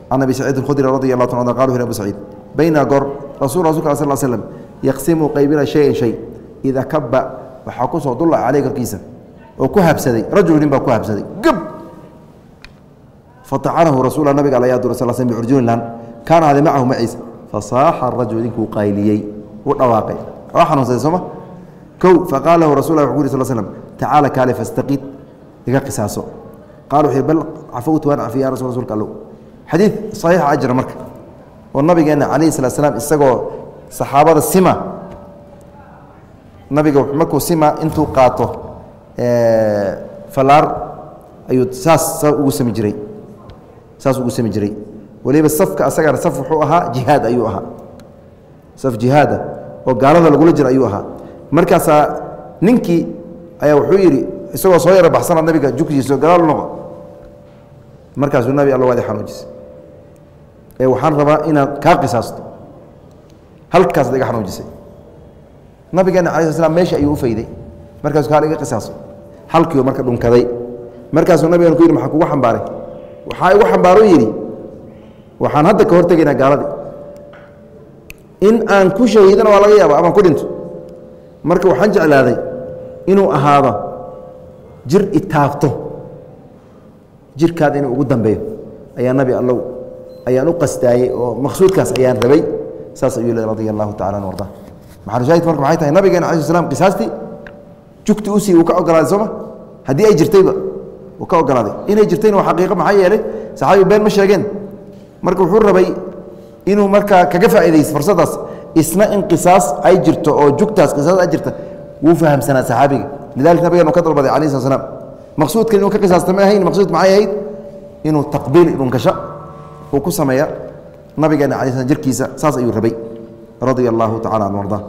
S1: can abi saciid اkhudri radi allah ta qal abu saciid bayna gor rasul rasulka al sl slm yaqsimu qaybina shayan shay. Ida kaba waxaa ku soo dullac caley korkiisa oo ku habsaday rajul nin baa ku habsaday. Gab! Faacanahu rasuula nabiga al yadura sal sl biurjuunilan kaana hada macahu maciis fasaaxa rajul ninkuu qayliyey. U dhawaaqay. Waa xanuunsaday sooma kow faqaala lahu rasul la ku yiri sl slm tacaala kaale fastaqid iga qisaaso bal cafawtu waan cafiya ya rasul rasulka allow xadiid saxiixa ajra marka oo nabigeena calayhi salatu salaam isagoo saxaabada sima nabiga markuu sima intuu qaato falaar ayuu saas saa ugu sami jiray saas ugu sami jiray waliba safka asagana saf wuxuu ahaa jihaad ayuu ahaa saf jihaada oo gaalada lagula jiro ayuu ahaa markaasaa ninkii ayaa wuxuu yidhi isagoo soo yaro baxsana nabiga jugsiiso gadaal noqo markaasuu nabi alla waadi xanuujisay. Ee waxaan rabaa inaad kaa qisaasto. Halkaasad iga xanuujisay. Nabigeena ala sl slam meesha ayuu u fayday. Markaasuu kaal iga qisaaso halkiiu marka dhunkaday. Markaasuu nabigan ku yidhi maxaa kugu xambaaray? Waxaa igu xambaaro yidhi waxaan hadda ka hortegaynaa gaaladii. In aan ku shahiidana waa laga yaaba amaan ku dhinto. Marka waxaan jeclaaday inuu ahaado jir itaabto jirkaada inuu ugu dambeeyo. Ayaa nabi allow ayaan u qastaayey oo maqsuudkaas ayaan rabay. Saas ayuu le radia allahu tacala an arda maxalushaahid marka maxay tahay? Nabigeena alai slam qisaastii jugti u sii uu ka ogolaaday sooma haddii ay jirtayba uu ka ogolaaday. Inay jirtayna waa xaqiiqo maxaa yeelay? Saxaabi been ma sheegeen. Marka wuxuu rabay inuu markaa kaga faa'iidaysto fursaddaas isna in qisaas ay jirto oo jugtaas qisaas ay jirta. Wuu fahamsanaa saxaabiga. Lidalika nabigeena uu ka dalbaday alayh slat slam maqsuudkan inuu ka qisaasta ma ahayn maqsuud maxay ahayd inuu taqbiil dhunkasho uu ku sameeya nabigeena alay slam jirkiisa saas ayuu rabay radia allahu tacala an arda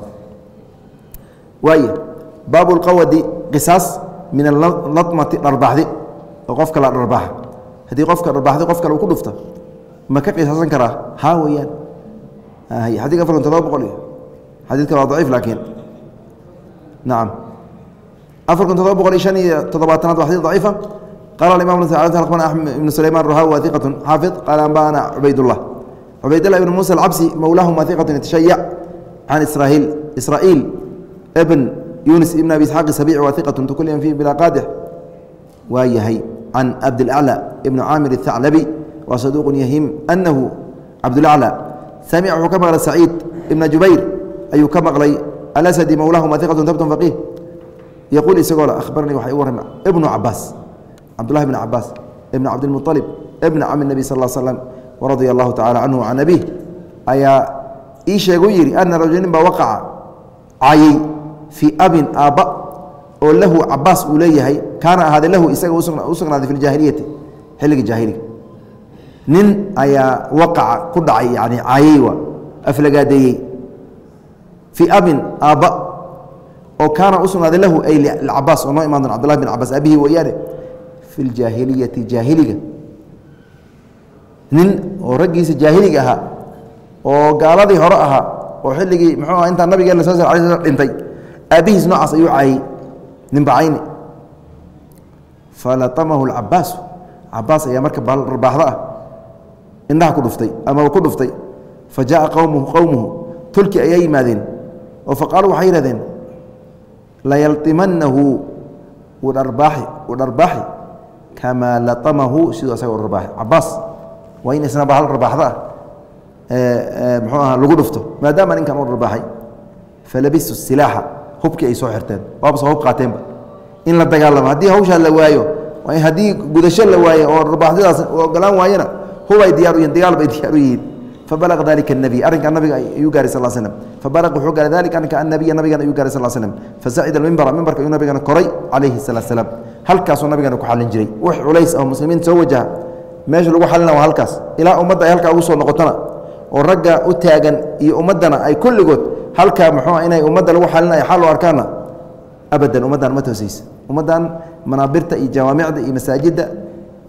S1: waay baabu lqawadi qisaas min alatmati dharbaxdi oo qofka la dharbaaxa haddii qofka dharbaaxdi qof kale uu ku dhufto ma ka qisaasan karaa haa weeyaan xadika afar kun todoba boqol iyo xadiidka waa daciif laakiin nacam afar kun todoba boqol iyo shan iyo toddobaatanaad waa xadid daciifa qala imam akhbarna axmed ibnu sulayman rahawi wa iqatu xaafid qaala anba'ana cubaydullah cubaydlah ibn muسى الcabsi mowlaahuma iqaة ytashayac can israiil israa'iil bn yunis ibn abi isxaaq sabici wa iqaة tukuliyan fihi bila qaadix waa yahay can cabdilأclى ibn caamir الthaclabi wa saduuq yahim anahu cabdulأclى samica wuxuu ka maqlay saciid ibna jubayr ayuu ka maqlay alasadi mowlaahuma iqaة tabtun faqih yaquul isagoo le ahbaranii waxa igu warrama ibnu cabaas cabdullahi bn cabaas ibn cabdilmuطalib ibna cami nebi sal slam radia allahu tacala canhu can abiih ayaa ii sheegu yidhi ana rajulin baa waqaca cayay fii abin aabba oo lahu cabaas uu leeyahay kaana ahaaday lahu isaga u fi ljaahiliyati xilliga jaahiliga nin ayaa waqaca ku dhacay yani cayay waa aflagaadeeyey fii abin aabba oo kaana u sugnaaday lahu ay cabaas oo noo imaan doon bin cabaas abihi weeyaane fi ljaahiliyati jaahiliga. Nin oo raggiisa jaahiliga ahaa oo gaaladii hore ahaa oo xilligii muxuu aha intaa nabigeen la soo sar alay sl dhintay aabbihiis noocaas ayuu caayey nin bacayni falatamahu lcabaasu cabaas ayaa marka barbaaxdo ah indhaha ku dhuftay amaba ku dhuftay fa qowmuhu qowmuhu tulki ayaa yimaadeen oo faqaaluu waxay yihahdeen layaltimanahu u dharbaaxi u dharbaaxi kamaa latamahu siduu asaga u dharbaaxi cabaas waa in isna bahal rabaaxda ah muxuu aha lagu dhufto. Maadaama ninkan u dharbaaxay falabistu silaaxa hubkii ay soo xirteen. Waaba soo hub qaateenba in la dagaalamo. Haddii hawshaa la waayo haddii gudasho la waayo oo rabaaxyadaas ogolaan waayona hubay diyaar u yihiin dagaal bay diyaar u yihiin fabalaqa dalika الnabiy arrinkaa nabiga ayuu gaaray sal slm fabalaq wuxuu gaaray dalika arrinka annabiya nabigan ayuu gaaray sal slm fasacida mimbara mimbarka ayuu nabigana koray calayhi salaa slaam halkaasuu nabigana ku xallin jiray wax culays ah muslimiinta soo wajaha meesha lagu xallina waa halkaas ilaa ummadda ay halkaa ugu soo noqotona oo ragga u taagan iyo ummaddana ay kulligood halkaa muxuu inay ummadda lagu xalinayo xal u arkaana abadan ummaddan ma toosaysa ummaddan manaabirta iyo jawaamicda iyo masaajidda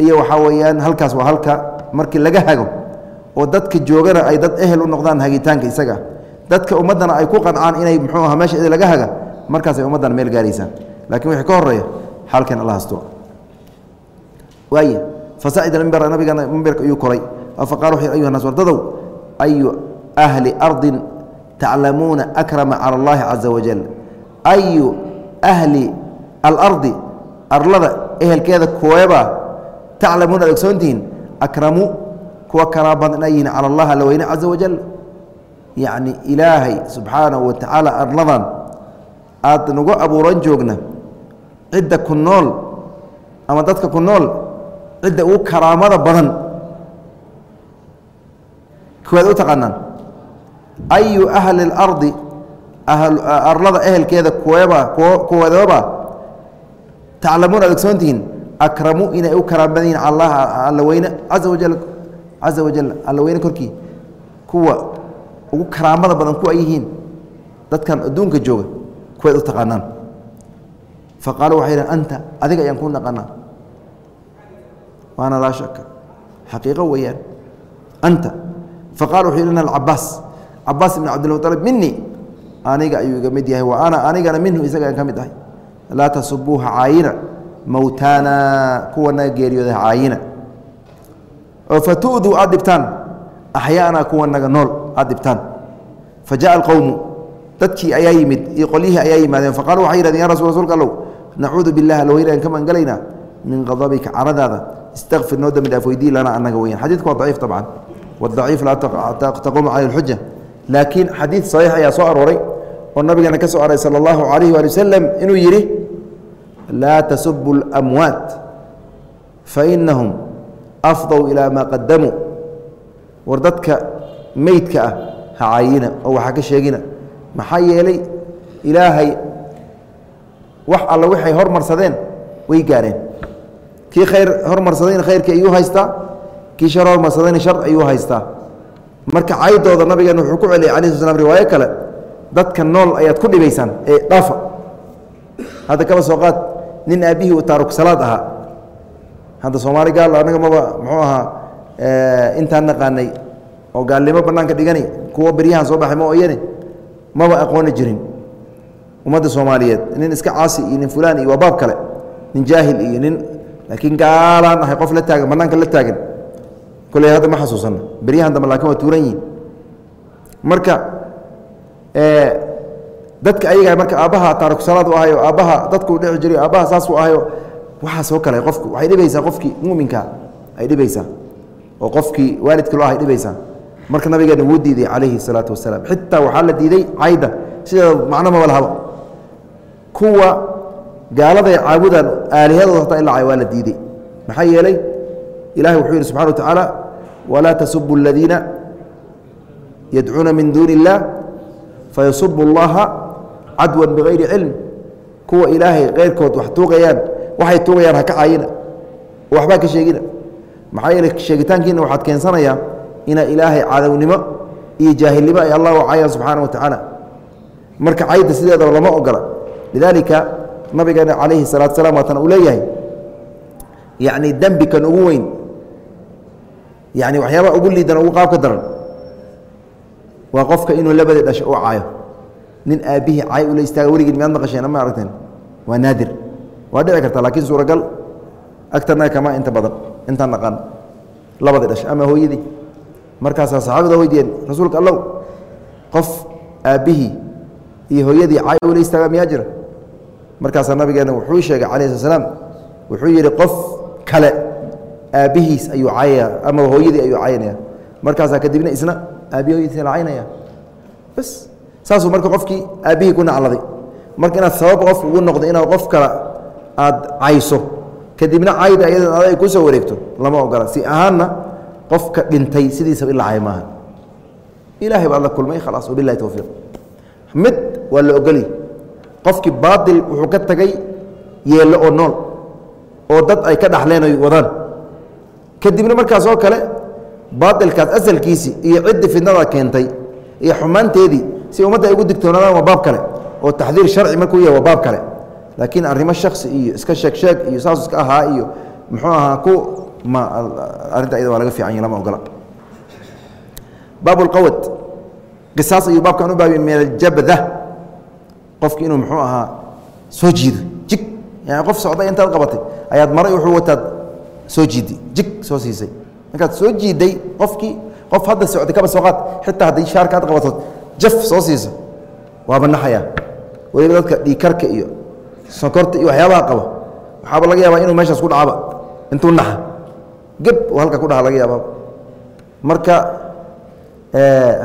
S1: iyo waxaa weeyaan halkaas waa halka markii laga hago oo dadka joogana ay dad ehel u noqdaan hagitaanka isaga. Dadka ummaddana ay ku qancaan inay muxuu aha meesha id laga haga markaasay ummaddana meel gaaraysaa. Lakiin wixii ka horreeya xalkan alla hasto. Waay fasacida mimbara nabigana mimbarka ayuu koray. Faqala wuxu ayuha nas wardadow ayu ahli ardin taclamuuna akrama cala allahi caza wajal ayu ahli alardi arlada ehelkeeda kuweebaa taclamuuna ad ogsoontihiin akramu kuwa kalaa badan inay yihiin cala allah alla weyne caza wajal yacni ilaahay subxaanahu wa arladan aada nagu abuuran joogna. Cidda ku nool ama dadka ku nool cidda ugu karaamada badan. Kuwaad u taqaanaan ayu ahli اlardi arlada ehelkeeda kuweeba kuwadoba taclamuuna ad ogsoontihiin akramu inay u karaam badan yihiin allah alla weyne caza wajal caza wajal alla weyne korkii kuwa ugu karaamada badan kuwa yihiin dadkan adduunka jooga kuwaad u taqaanaan. Faqaaluu waxay yidhahen anta adiga ayaan kuu naqanaa waana laa shaka xaqiiqo weeyaan. Anta. Faqala wuxuu yidhina alcabaas cabaas ibn cabdilmuطalib minii aniga ayuu iga mid yahay wa ana anigana minhu isaga aan ka mid ahay. Laa tasubuuha caayina mowtaana kuwa naga geeriyooda caayina oo fatu'duu aad dhibtaan axyaana kuwa naga nool aad dhibtaan fa jaءa alqowmu dadkii ayaa yimid iyo qolyihii ayaa yimaadeen faqaaluu waxay yihahdeen ya rasul rsulka allow nacuudu bilah alweyne aan ka magangelaynaa min qadabika caradaada istakfir noo dembi dhaaf weydii lana anaga weyan xadiidku waa daciif طabcan wadaciif laa taquumu caleyh اlxuja laakiin xadiid saxiix ayaa soo arooray oo nabigana ka soo aray salى اllahu alayh wali wasalam inuu yidhi laa tasubu اlamwaat fainahum afdow ilaa maa qadamuu war dadka meydka ah ha caayina oo waxaa ka sheegina. Maxaa yeelay ilaahay wax alla waxay hormarsadeen way gaareen. Kii khayr hormarsadayna khayrkii ayuu haystaa kii shar hormarsadayna shar ayuu haystaa marka caydooda nabigeena wuxuu ku celiyay alai sl riwaayo kale dadka nool ayaad ku dhibaysaan ee dhaafa. Hadda kaba soo qaad nin aabbihii uu taaruk salaad ahaa hadda soomaali gaal anaga maba muxuu ahaa intaan naqaanay oo gaalnimo banaanka dhigani kuwa beryahan soo baxay ma oyane maba aqooni jirin. Ummadda soomaaliyeed nin iska caasi iyo nin fulaan iyo waa kale nin jaahil iyo nin laakiin gaalaan ahay qof la taagan banaanka la taagan. Koley hadda ma xasuusana beryahan dambe laakin waa tuuran yihiin marka dadka ayaga marka aabbaha taariku salaad u ahayo aabbaha dadku dhici jiray aabbaha saas u ahayo waxaas oo kale qofku waxay dhibaysaa qofkii muminka ay dhibaysaa oo qofkii waalidkii loo ahay dhibaysaa. Marka nabigeena wuu diiday calayhi salaatu wasalaam xitaa waxaa la diiday cayda. Sideeda macno maba lahaba kuwa gaaladay caabudaan aalihadooda hataa in la cayo waa la diiday. Maxaa yeelay? Ilahay wuxuu yidhi subxana wa tacaala walaa tasubu aladiina yadcuuna min duuni اllah fayasubu اllaha cadwan bigayri cilm. Kuwa ilaahay keyrkood wax tuuqayaan waxay tuugayaan haka caayina. Oo waxbaa ka sheegina. Maxaa yeeley sheegitaankiina waxaad keensanayaa inaa ilaahay cadownimo iyo jaahilnimo ay allah u caayaan subxaana wa tacaala. Marka cayda sideedaba lama ogola. Lidaalika nabigeena calayhi salatu salam waatan uu leeyahay yacni dembikan ugu weyn yani waxyaabaa ugu liidan ugu qaabka daran waa qofka inuu labada dhasho u caayo. Nin aabbihii cay ula istaaga weligiin miyaad maqasheen ma aragteen? Waa naadir waa dhici karta laakiin suuragal agtarna kama inta badan intaan naqaan labadii dhasho ama hooyadii. Markaasaa saxaabada weydiiyeen rasuulka allow qof aabbihii iyo hooyadii cay ula istaaga miyaa jira? Markaasaa nabigeena wuxuu sheegay calayh slat slaam wuxuu yidhi qof kale aabbihiis ayuu caayaya ama hooyadii ayuu caynaya markaasaa kadibna isna hooyadiis la caynaya bas saasuu marka qofkii aabbihii ku nacladay. Marka inaad sabab qof ugu noqdo inaad qof kale aada cayso. Kadibna cayda iyada ada ay ku soo wareegto. Lama ogola. Si ahaanna qofka dhintay sidiisaba in la cay maaha. Ilaahay baad la kulmay khalaas wabilahi towfiiq mid waa la ogoli. Qofkii baatil wuxuu ka tagay yeello oo nool oo dad ay ka dhaxleen oy wadaan. Kadibna markaas oo kale baatilkaas asalkiisii iyo ciddii fidnada keentay iyo xumaanteedii si ummadda ay ugu digtoonaadaan waa baab kale oo taxdiir sharci markuu yahay waa baab kale laakiin arrimo shaksi iyo iska sheeg sheeg iyo saas iska ahaa iyo muxuu ahaa ku ma arrinta iyada waa laga fiican yahi lama ogola baab اlqawad qisaas ayuu baabkan u baabiye min aljabda qofki inuu muxuu ahaa soo jiido jig yani qof socday intaad qabatay ayaad maray wuxuu wataad soo jiiday jig soo siisay markaad soo jiiday qofkii qof hadda socday kaba soo qaad xitaa haddii shaarka aad qabato jaf soo siisa waaba naxaya weliba dadka dhiikarka iyo sokorta iyo waxyaabaha qaba waxaaba laga yaabaa inuu meeshaas ku dhacaba. Intuu naxa geb uu halka ku dhaha laga yaaba marka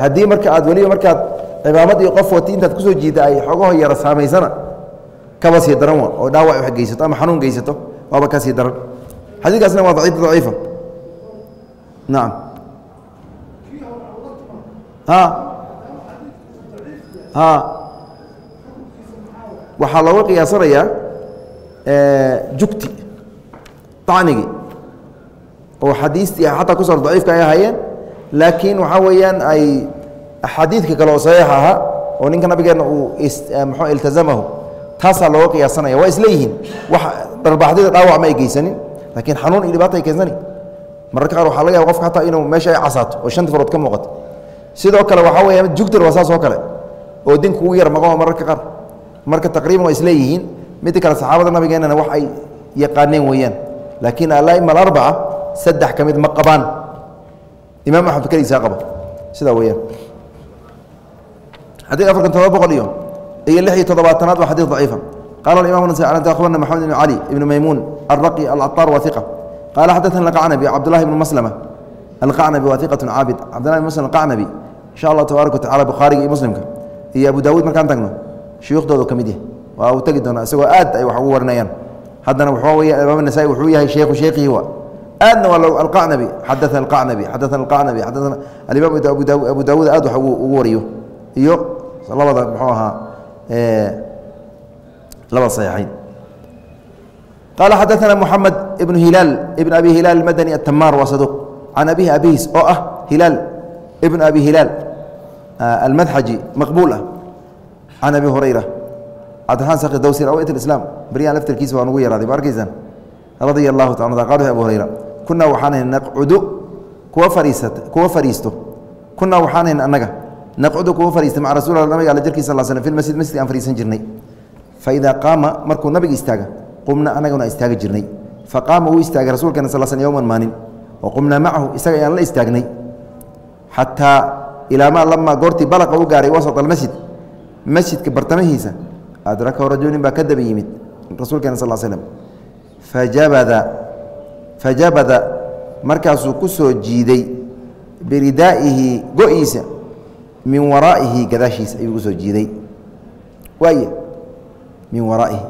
S1: haddii marka aad weliba markaad cimaamad iyo qof wati intaad ku soo jiidda ay xogaho yara saamaysana kaba sii daran wa oo dhaawac wax geysato ama xanuun geysato waaba ka sii daran. Xadiikaasna waa daciif daciifa. Nacam ha ha waxaa looga qiyaasanayaa jugti acnigii oo xadiistii xataa ku sor daciifka ay ahaayeen laakiin waxaa weeyaan ay axaadiidka kale oo saxiix ahaa oo ninka nabigeenna uu mxuu iltazamahu taasaa looga qiyaasanaya. Waa isleeyihiin wax dharbaaxdida dhaawac ma ay geysanin laakiin xanuun iyo dhibaata ay keensani mararka qaar waxa laga yaba qofka hataa inuu meesha ay casaato oo shanta farood ka muuqato. Sidoo kale waxaa weya jugtar waa saas oo kale oo din kugu yar maqaho mararka qaar marka taqriiban waa isleeyihiin midda kale saxaabada nabigeenana wax ay yaqaaneen weeyaan. Laakiin alaima alarbaca saddex ka mid ma qabaan. Imaam axmed keligisaa qabo. Sidaa weyaan xadiid afarkan todoba boqol iyo iyo lix iyo toddobaatanaad waa xadiid daciifa. Qala imam nasai an akhbarna maxamed ibn cali ibn maymuun alraqi alcaطaar waa iqa qaala xadaثna alqacnabi cabdullahi bnu maslama. Alqacnabi waa iqatu caabid cabdullahi bn maslm alqacnabi insha allah tabaaraka wa bukhaariga iyo muslimka. Iyo abu daawuud markaan tagno shuyuukhdoodu ka mid yahy waa uu tegi doona isagoo aad ay wax ugu warinayaan. Haddana waxaa wey imaam nasaa-i wuxuu yahay sheekhu sheekhii wa. Aadna waa alqacnabi xadaana alqacnabi xadaana alqacnabi xadaana alimaam abu daawuud aad wax ugu wariyo. Iyo labada muxuu ahaa labada saxiixayn. Qaala xadaana moxamed ibnu hilaal ibn abi hilaal almadani atamaar waa saduuq. Can abihi abihiis oo ah hilaal ibn abi hilaal almadxaji maqbuul ah can abi hurayra cabdiraxmaan saki dawsi awet islaam baryahan laftarkiisa waa nugu yaraaday ma arkaysaan radia allahu taala qal abu hurayra kunaa waxaan ahayn naqcudu kuwa fariisata kuwa fariisto kunaa waxaan ahayn annaga naqcudu kuwa fariista maca rasul nabiga alla jirkiis sal slm fi masjid aan fariisan jirnay faidaa qaama markuu nabiga istaaga qumna anaguna istaaga jirnay faqaama wuu istaagay rasuulkeena sal sl yowman maalin wa qumnaa macahu isaga ayaan la istaagnay xataa ilaa maa lamaa goortii balaqa u gaaray wasat almasjid masjidka bartamahiisa adrakahu rajulin baa ka daba yimid rasuulkeena sal slm fajabada fajabada markaasuu ku soo jiiday biridaa'ihi go-iisa min waraa'ihi gadaashiisa ayuu ku soo jiiday. Waay min waraa'ihi.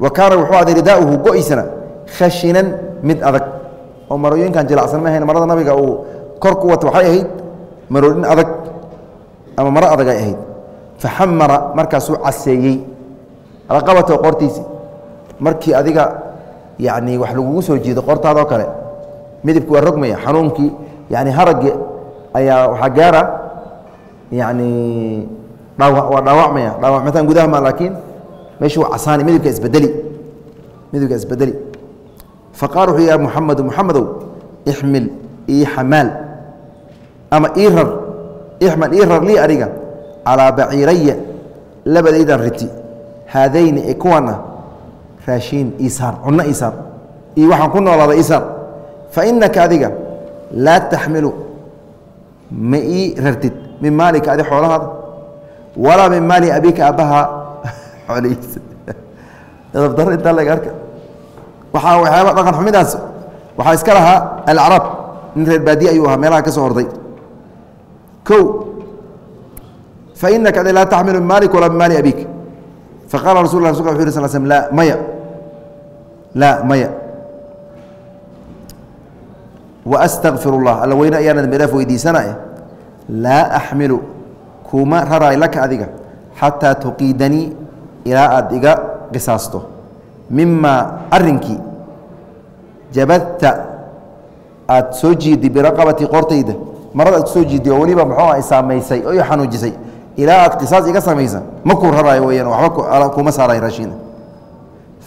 S1: Wa kaana wuxuu aday ridaauhu go-isana khashinan mid adag oo marooyinkan jilacsan ma ahayn marada nabiga uu kor ku wato waxay ahayd marooyin adag ama maro adag ay ahayd faxamara markaasuu caseeyey raqabatoo qortiisi markii adiga yacni wax lagugu soo jiido qortaadoo kale midibki waa rogmaya xanuunkii yani haraggi ayaa waxaa gaara yani dhaawa waa dhaawacmaya dhaawacmataan gudaha ma laakiin meeshu waa casaani midibka isbedeli midibka isbedeli faqala wuxuu ya muxamedu muxamedow ixmil ii xamaal ama ii rar ixmal ii rar lii aniga calaa baciiraya labadaydan riti haadayni ee kuwan ah raashiin isaar cunno isaar iyo waxaan ku noolaada isaar fa inaka adiga laa taxmilu ma ii rartid min maalika adi xoolahaada walaa min maali abiika aabbahaa [LAUGHS] xoolihiisa [LAUGHS] dabdar intaa laga arka. Waxaa waxyaaba dhaqan xumidaas. Waxaa iska lahaa alacraab nin reer baadiye ayuu ahaa meelaha ka soo orday o fa inaka adi laa taxmilu maalik walaa min maali abiik faqala rasul la rasulka wuxu yh sl slm laa maya laa maya waastaqfir اllah alla weyne ayaana dambi dhaaf weydiisanaya laa axmilu kuma raraay laka adiga xataa tuqiidanii ilaa aada iga qisaasto mimaa arinkii jabadta aada soo jiiday biraqabati qortayda marada aad ku soo jiiday oo weliba muxuu ah oo i xanuujisay ilaa aad qisaas iga samaysa ma kuu raraayo weyaan waxba kuma saarayo raashiina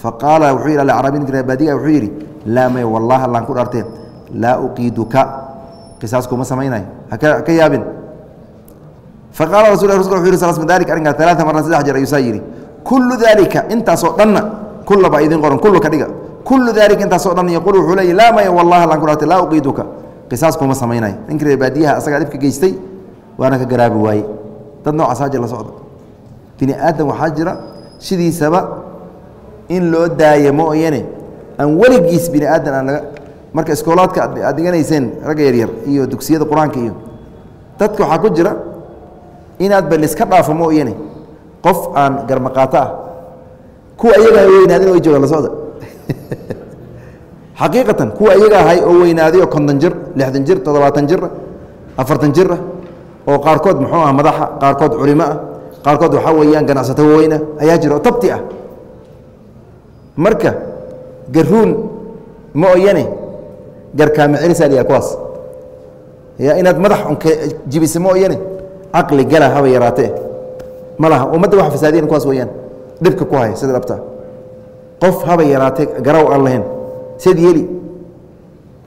S1: faqaala wuxuu yidhi alacraabiin baadiga wuxuu yidhi laa may wallahi allaan ku dhaartee laa uqiiduka qisaas kuma samaynayo haka ka yaabin faqaala rasul rasulka wuxu sal dalik arrinkaa alaaa marna saddex jeer ayuu saa yidhi kullu daalika intaasoo dhanna kullaba idin qoran kullu ka dhiga kullu daalika intaasoo dhan yaquul wuxuu leeyahy laa maya wallahi allaan ku dhaartee laa uqiiduka qisaas kuma samaynayo ninkii reer baadiyaha asagaa dhibka geystay waana ka garaabi waaye dad noocaas haja la socda. Bini aadam waxaa jira sidiisaba in loo daayo mooyane aan weligiis bini aadan aan laga marka iskoolaadka aad dhiganayseen ragga yaryar iyo dugsiyada qur'aanka iyo dadka waxaa ku jira inaad ba liska dhaafo mooyane qof aan garmaqaato ah kuwa iyagaa weynaadin way joogaan la socda. [LAUGHS] Xaqiiqatan kuwa iyaga ahay oo weynaaday oo konton jir lixdan jir toddobaatan jir afartan jir ah oo qaarkood muxuu ah madaxa qaarkood culimo ah qaarkood waxaa weeyaan ganacsato weyna ayaa jira oo tabti ah. Marka garuun ma oyane garkaama celisaa liyaa kuwaas ya inaad madax unka jibisa ma oyane caqli gala haba yaraatee. Ma laha ummadda wax fasaadiyan kuwaas weyaan dhibka ku haya sida dhabtaa qof haba yaraatee garaw aan lahayn seed yeeli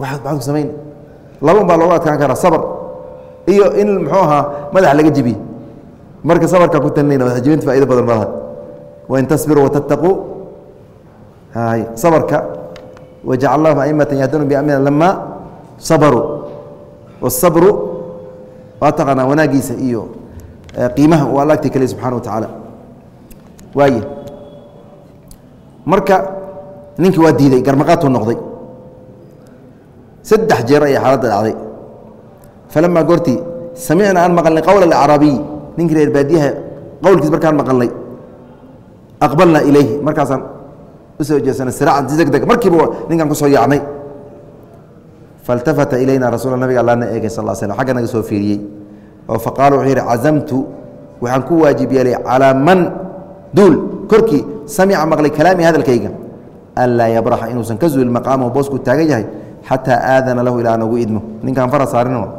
S1: waxaad ku samayn. Laba un baa looga adkaan karaa sabr iyo in muxuu ahaa madax laga jibiye marka sabarkaa ku talinayna madaxjibinta faa'ido badan ma laha wain tasbiruu watattaquu hay sabarka. Wajacalnahum aimata yahduuna biamrina lama sabaruu wasabru waa taqaanaa wanaagiisa iyo qiimaha uu alla agti kaliya subxana wa tacaala waaye marka ninkii waa diiday garmaqaatuu noqday. Saddex jeer ayaa xaaladda dhacday falamaa goortii samicna aan maqalnay qowla acraabiy ninkii reer baadiyaha qowlkiis markaan maqalnay aqbalnaa ilayhi markaasaan u soo jeesanay siraacan si deg deg markiiba ninkaan ku soo yaacnay faltafata ilayna rasuula nabiga allana eegay sal slam xagga naga soo fiiriyey oo faqaala wuxuu yidhi cazamtu waxaan ku waajib yeelay calaa man duul korkii samica maqlay kalaami hadalkayga anlaa yabraxa inuusan ka zuulin maqaamahu boosku taagan yahay xataa aadana lahu ilaa aan idmo ninkaan fara saarinoo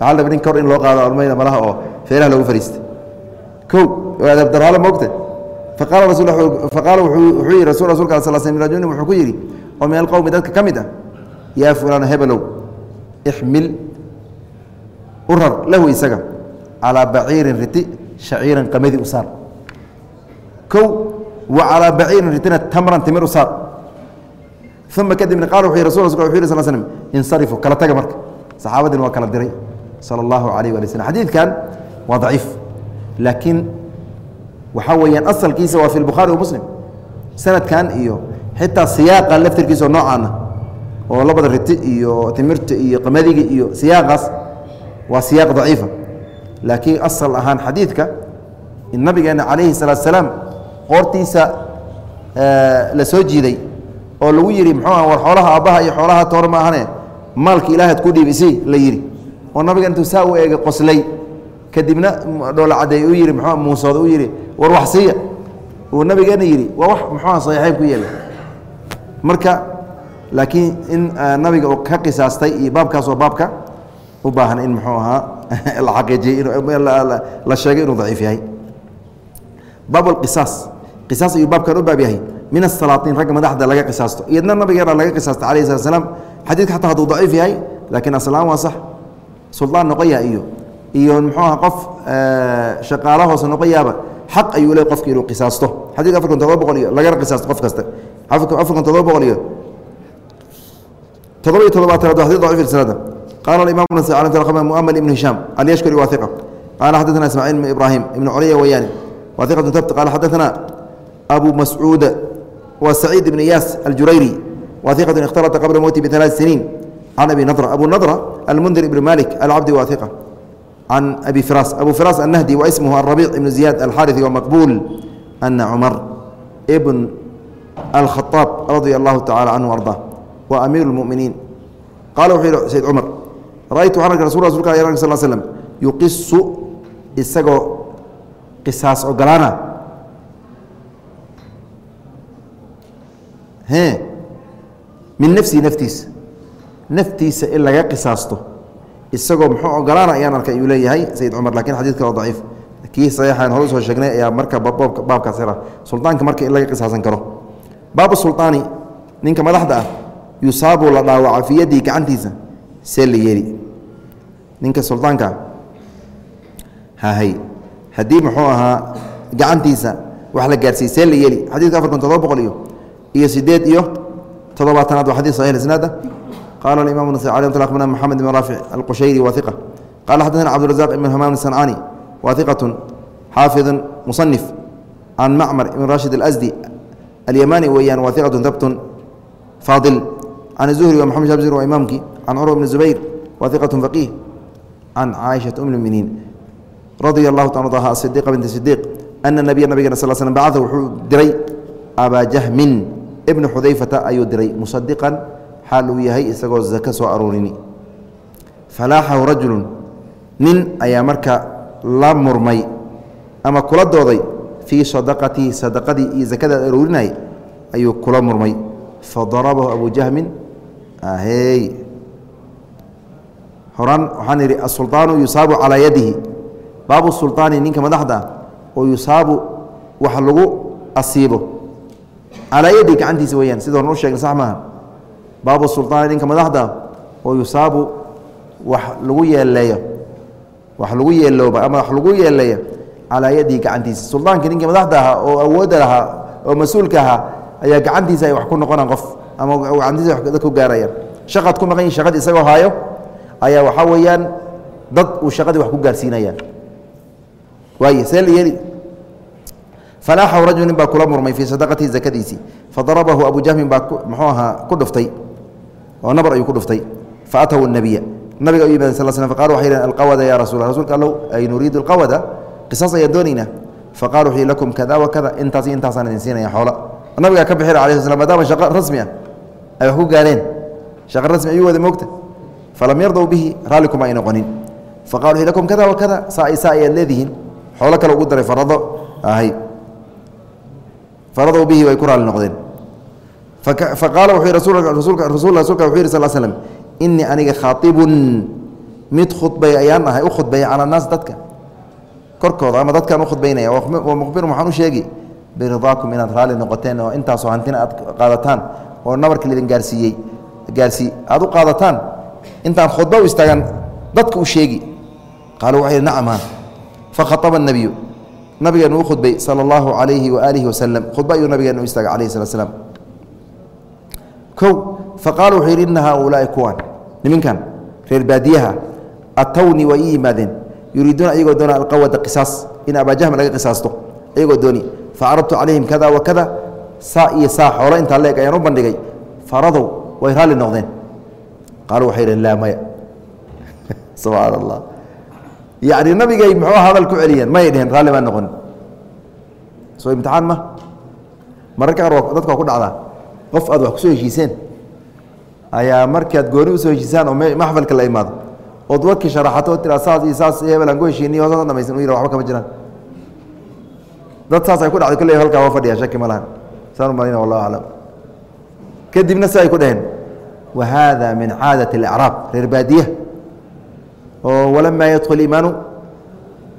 S1: raba nin kor in loo qaado almayda malaha oo feeraha loogu fariistay kow waa adabdarhaalo moogta faqaala rasul wuxuu rasul rasulka al sl rajulin wuxuu ku yidhi oo min alqowmi dadka ka mid ah yaa fulaan hebelow ixmil u rar lahu isaga calaa baciirin riti shaciiran qamadi u saar kow wa calaa baciirin ritina tamran timir u saar uma kadibna qaal wuxuu rasul rasulka wuxu yhi sal slm insarifuu kala taga marka saxaabadina waa kala diray sala allahu alayh wali slm xadiidkan waa daciif laakiin waxaa weeyaan asalkiisa waa fi lbukhaari wa muslim. Sanadkan iyo xitaa siyaaqa laftirkiisa oo noocaana oo labada riti iyo timirta iyo qamadiga iyo siyaaqaas waa siyaaq daciifa laakiin asal ahaan xadiidka in nabigeena calayhi salaatu salaam qoortiisa la soo jiiday oo lagu yidhi muxuu ah war xoolaha aabbaha iyo xoolaha toor ma ahane maalka ilaahaad ku dhiibisi la yidhi oo nabiga intuu saa u eegay qoslay kadibna dhoola cadeey u yihi mxuu muusooda u yihi war wax siiya. Uu nabigeena yidhi waa wax muxuuha saxiixayn ku yeela marka laakiin in nabiga uu ka qisaastay iyo baabkaas oo baabka u baahan in muxuu ahaa [LAUGHS] la xaqiijiyey la sheegay inuu daciif yahay. Baab qisaas qisaas ayuu baabkan u baab yahay. Min asalaaطiin ragga madaxda laga qisaasto. Iyadna nabigeena laga qisaasta alayh slat slam xadidka xataa hadduu daciif yahay laakiin aslaan waa sax suldaan noqoya iyo iyo muxuu aha qof shaqaala hoose noqoyaaba xaq ayuu le qofki inuu qisaasto xadidka afar kun todoba boqol iyo lagana qisaasto qof kasta afar kun todoba boqol iyo todoba iyo todobaatanaad waa xadid dacif isnaada qala imam muamal ibn hishaam alyashkuri waa iqa qala xadaثna ismaaciil ibn ibrahim ibn culya wayaani waa iqatu tabt qala xadaثna abu mascuud wa saciid ibn iyaas aljurayri wa iqatu اkhtalata qabla mowti biثalaaث siniin can abi nadra abu nadra almundir ibn malik alcabdi waaiqa can abi firaas abu firaas annahdi wa ismuhu arabiic ibnu ziyaad alxaariثi wamaqbuul ana cumar ibn alkhaaab radia allahu tacala canhu ardaa wa amiiru اlmuminiin qaala wuxuu yihi sayd cumar ra'aytu waxaan arka rasul rasulka a sal slm yuqisu isagoo qisaas ogolaana min nafsihi naftiisa naftiisa in laga qisaasto. Isagoo muxuu ogolaana ayaan arkay ayuu leeyahay sayid cumar laakiin xadid kale daciif. Kii saxiixan hore u soo sheegnay ayaa marka baabkaas hela. Suldaanka marka in laga qisaasan karo. Baabu sulطaani ninka madaxda ah yusaabu la dhaawaca fii gacantiisa see la yeeli. Ninka suldaanka hahay haddii muxuu ahaa gacantiisa wax la gaarsiiyey see la yeeli. Xadidka afar kun boqol iyo iyo sideed iyo toddobaatanaad waa xadid saxix isnaada qala imam bn mxamed bn raafic alqushayri wa iqa qala xadana cabdurazaq ibn hamaam sancaani wa iqatu xaafidu musanif can macmar ibn rashid alsdi alyamani weeyaan wa iqatu dabtun faadil can zuhri wa maxamed shabzir waa imaamkii can curwa bn zubayr wa iqatu faqiih can caaishaa um muminiin radia allahu taala daha asidiqa binti sidiiq ana nabiya nabigena sal slm bacaa wuxuu diray abaa jahmin ibna xudayfata ayuu diray musadiqan xaal uu yahay isagoo zaka soo aroorini falaaxahu rajulu nin ayaa marka la murmay ama kula dooday fii sadaqatihi sadaqadii iyo zakada aroorinay ayuu kula murmay. Fadarabahu abu jahmin ahey horaan waxaan idhi asulطaanu yusaabu calaa yadihi. Baabu sulطaani ninka madaxda oo yusaabu wax lagu asiibo. Calaa yadihi gacantiisa weyaan sida horan u sheegna sax maaha baabu sulطaani ninka madaxda oo yusaabu wax lagu yeeleeyo wax lagu yeelooba ama wax lagu yeeleeya calaa yadihi gacantiisa. Suldaanka ninkii madaxda ahaa oo awoodda lahaa oo mas'uulka ahaa ayaa gacantiisa ay wax ku noqonaan qof ama gacantiisa wa dad ku gaarayaan. Shaqaad ku maqan yihiin shaqadii isagoo haayo ayaa waxaa weeyaan dad uu shaqadii wax ku gaarsiinayaan. Waay see la yeeli. Falaaxahu rajul baa kula murmay fii sadaqatihi zakadiisii fadarabahu abu jahmin baa muxuu ahaa ku dhuftay oo nabar ayuu ku dhuftay. Faatahu الnabiya nabiga u yimid sal sl faqal waxay yidhahn alqawada ya rasul rasulka allow ay nuriidu alqawada. Qisaas ayaan doonaynaa faqala wuxuu lakum kada wa intaas iyo intaasaan idin siinaya xoola. Nabigaa ka bixira alayh sl maadaama shaqo rasmi ah ay wax ku gaareen shaqo rasmi ayuu wada moogta falam yardaw bihi raalli kuma ay noqonin. Faqala wuxuu lakum kada wa saa saa ayaad leedihiin. Xoolo kale ugu daray farado. Ahay. Farado bihi way ku raalli noqdeen faqaala wuxuu rasuulka wuxuu yihi sal slm innii aniga khaaibun mid khudbay ayaan ahay u khudbaya cala annaas dadka. Korkooda ama dadkaan u khudbaynaya wa muqbirun waxaan u sheegi biridaakum inaad raalli noqoteen oo intaasoo hantina aad qaadataan oo nabarka lidin gaarsiiyey gaarsii aad u qaadataan intaan khudba u istaagan dadka u sheegi. Qaaluu waxay nacam ha fakhaaba nebiyu nabigeenu u khudbay sala allahu calayhi waaalihi wasalam khudba ayuu nabigeenu u istaagay calayhi slat slam kow faqaala wuxuu yidhi ina haaulaai kuwan. Niminkan reer baadiyaha atowni waa ii yimaadeen. Yuriiduuna ayagoo doona alqawada qisaas in abaajahma laga qisaasto ayagoo dooni. Facarabtu calayhim kada wa kada saa iyo saa xoolo intaa leeg ayaan u bandhigay. Faradow way raalli noqdeen. Qaaluu waxay dhaheen laa maya. [LAUGHS] Subxaana allah yacni nabigay muxuu hadal ku celiyeen? Mayay dheheen raalli baan noqonin soo imtixaan ma? Mararka qaar dadka waa ku dhacdaa qof aad wax kusoo heshiiseen ayaa markaad gooni usoo heshiisaan oo maxfalka la imaado ood warkii sharaxato oo tiraa saas iyo saas hebel aan ku heshiiniy hoosaan dhamaysan u yira waxba kama jiraan dad saas ay ku dhacday kolley halkaa waa fadhiya shaki ma lahan saan u malayna wallahu aclam kadibna si ay ku dhaheen wa haada min caadati اlacraab reer baadiya oo walamaa yadkhul iimaanu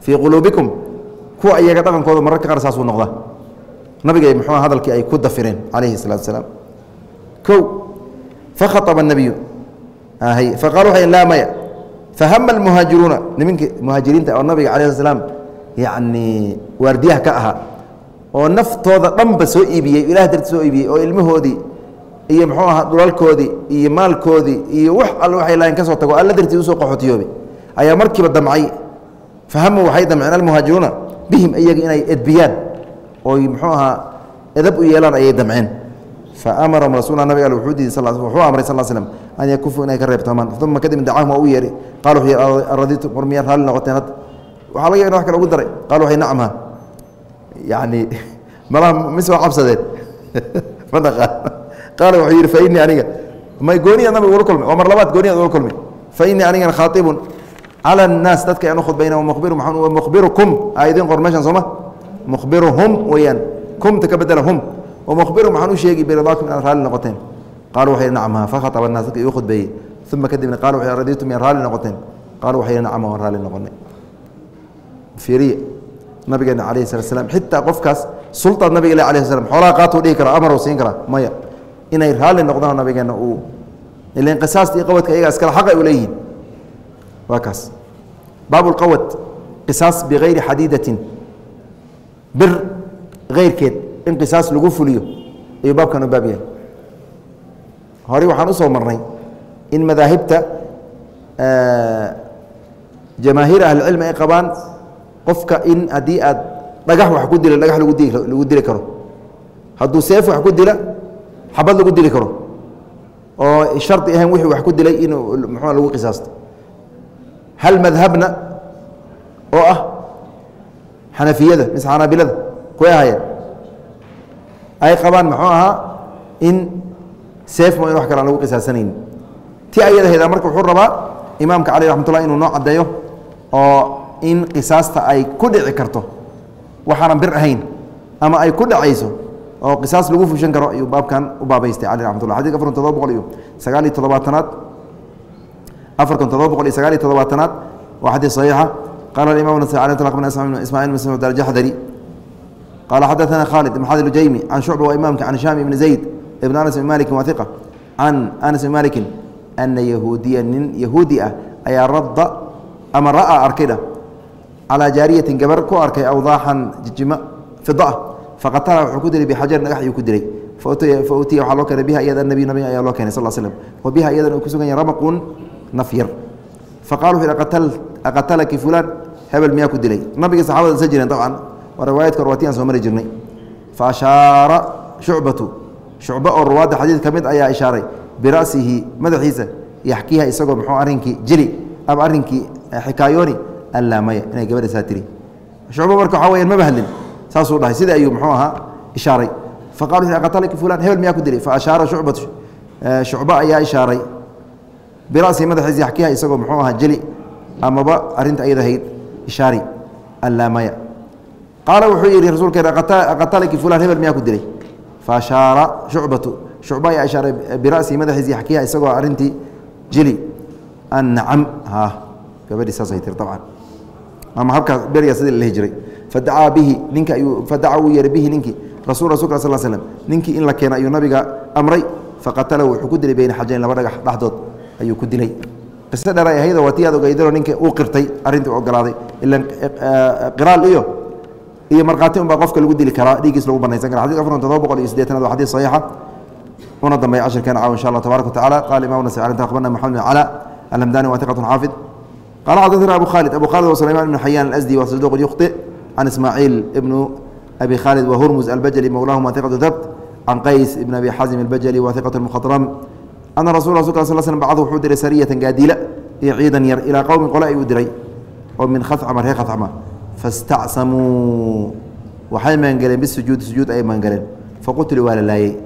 S1: fii quluubikum kuwa iyaga dhaqankooda mararka qaar saasuu noqda nabigay muxuu hadalkii ay ku dafireen calayhi الsalatu asalaam o fahaaba nabiyu faqal waa laa maya fahama almuhaajiruuna nimankii muhaajiriinta oo nabiga calaih slam yani waardiyaha ka ahaa oo naftooda dhanba soo iibiyey ilah darti soo iibiyey oo ilmahoodii iyo mxuu ahaa dhulalkoodii iyo maalkoodii iyo wax all waay lahayn ka soo tago alla dartii u soo qaxootiyoobe ayaa markiiba damcay. Fahamu waxay damceen almuhaajiruuna bihim iyaga inay edbiyaan oy mxuu ahaa edab u yeelaan ayay damceen faamarahum rasuulna nabig al wuxuu diiday wuxuu amray sal slm an yakufuu inay ka reebtoomaan uma kadib dacahum waa u yeehay qaal wuxuu yihi araditum war miyaad raalli noqoteen hadda waxaa laga yaha wax kale ugu daray qaal waxay nacamha yacni malaha mise waa cabsadeen ma dhaqaan qaala wuxuu yidhi fainii aniga may gooniya nabiga ula kulmay waa mar labaad gooniyaad ula kulmay fainii anigana khaaibun cala annaas dadka aan u khudbayna mubiru mukhbirukum aa idiin qor meeshan sooma mukhbiruhum weeyaan kumta ka bedela hum wamukhbiruhum waxaan u sheegi biridaakum inaad raalli noqoteen. Qaaluu waxay nacam ha fakhataba annaas dadka igu khudbeeyey. Uma kadibna qalu waxay radiitum inaad raalli noqoteen. Qaaluu waxay nacam waan raalli noqonay fiiriya nabigeena calayhi salat slam xitaa qofkaas sultaad nabiga ilah alayh slam xoolaha qaatuu dhihi karaa amaruu siin karaa maya. Inay raalli noqdaan nabigeena uu ilan qisaasta iyo qawadka iyagaa iskale xaqa u leeyihiin. Waa kaas. Baab اlqawad qisaas bigayri xadiidatin bir keyrkeed in qisaas lagu fuliyo ayuu baabkan u baab yahay. Horey waxaan u soo marnay in madaahibta jamaahiir ahlicilmi ay qabaan qofka in haddii aad dhagax wax ku dila dhagax lagu lagu dili karo. Hadduu seef wax ku dila xabad lagu dili karo. Oo shardi ahayn wixii wax ku dilay inuu muxua lagu qisaasto. Hal madhabna oo ah xanafiyada mise xanaabilada kuway ahaayeen ay qabaan muxuu ahaa in seefmo in wax kale aan lagu qisaasanayni ti ayadahayda marka wuxuu rabaa imaamka cali raxmatullah inuu noo caddeeyo oo in qisaasta ay ku dhici karto. Waxaanan bir ahayn ama ay ku dhacayso oo qisaas lagu fushan karo ayuu baabkan u baabaystay cali raxmatullah xadidka afar todoba boqol iyo sagaal iyo toddobaatanaad afar kun todoba boqol iyo sagaal iyo toddobaatanaad waa xadiis saxiixa. Qala imam tla bn ismail masud aljaxdari qala xadaثana khalid ibn xad lujaymi can shucba waa imamka can sham ibni zayd ibn anas ibn maliki wa iqa can anas ibn malikin ana yahuudiya nin yahuudi ah ayaa radda ama ra'aa arkayda calaa jaariyatin gabar ku arkay awdaaxan jijimo fidaah faqatala wuxuu ku dilay bixajarin dhagax ayuu ku dilay fa utiya waxaa loo keenay biha iyada nabiy nabi ayaa loo keenay sal slm wa biha iyadan uu ku sugan yahay ramaqun nafyar faqala wuxu aqatalaki fulaan hebel miyaa ku dilay nabiga saxabada isa jireen dabcan waa riwaayadka orwaati aan soo mari jirnay. Fa ashaara shucbatu. Shucbo oo ruwaadda xadiid ka mid ayaa ishaaray bira'sihi madaxiisa yaxkiiha isagoo muxuu arrinkii jili ama arrinkii xikaayooni allaa maya inay gabadha saa tiri. Shucbo marka waxaa weyaan maba hadlin saasuu dhahay sidai ayuu muxuu ahaa ishaaray. Faqala wuxu qatalaki fulan hebel miyaa ku dilay? Fa ashaara shucbatu shucbo ayaa ishaaray bira'sihi madaxiisa yaxkiiha isagoo muxuu ahaa jili amaba arinta ayadahayd ishaari allaa maya qaala wuxuu yidhi rasuulkeena qatalaki fulan hebel miyaa ku dilay? Fa ashaara shucbatu shucba ayaa ishaaray bira'sihi madaxiisa yaxkiiha isagoo arintii jili. An nacam ha gabadhii saasay tiri dabcan. Ama habkaas berigaa sidii la lehi jiray fadacaa bihi ninka ayuu fadaca uu yeehay bihi ninkii. Rasul rasulka sal slm ninkii in la keena ayuu nabiga amray. Faqatalahu wuxuu ku dilay beyna xajayn laba dhagax dhexdood ayuu ku dilay. Qiso dheer ay ahaydoo waa ti aad ogeydano ninka uu qirtay arrintii ogolaaday. Ilan qiraal iyo iyo markhaati un baa qofka lagu dili karaa dhiiggiis lagu banaysan kara xadidka afar kun todoba boqol iyo siddeetanaad waa xadiis saxiixa. Una dambeeya cashirkeena caawa insha allah tabarak wa tacala qala imam nasai alinta akhbarna maxamed bin cala alhamdani wa hiqatun xaafid. Qala xadaثna abu khalid abu khalid wa sulayman ibn xayan alasdi wa saduq yukhطi can ismaaciil ibnu abi khalid wa hurmuz albajali mowlahum wa hiqatu dabt can qays ibn abi xazim albajali wa hiqatu mukhadram ana rasul rasulka sal slm bacdu wuxuu diray sariyatan gaadiila iyo ciidan yar ilaa qowmin qole ayuu diray oo min khacma reer khacma fastacsamuu waxay magangaleen bisujuudi sujuud ayay magangaleen faqutiluu waa la laayey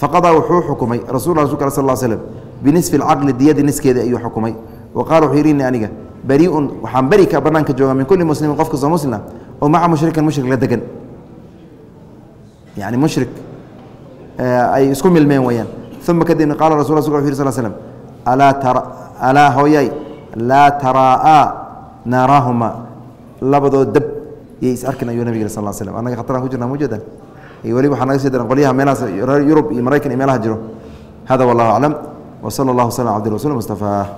S1: faqadaa wuxuu xukumay rasul rasulka sal slm binisfi alcaqli diyadii niskeedii ayuu xukumay wa qaala wuxuu yidhi aniga bariiun waxaan beri ka bannaanka jooga min kulli muslimin qof kastoo muslima oo maca mushrikan mushrik la degan yani mushrik ay isku milmeen weyaan uma kadibna qaala rasul rasulka wuxu yiri sal slm alaa hooyay laa taraa'aa naarahuma labadood dab yay is arkin ayuu nabig sal slm annaga khataraan ku jirna mujada iyo weliba waxaa naga sii daran qolyaha meelahaas yurub iyo maraykan iyo meelaha jiro. Hada wallahu aclam w sala allah wslam abdi rasul mustafa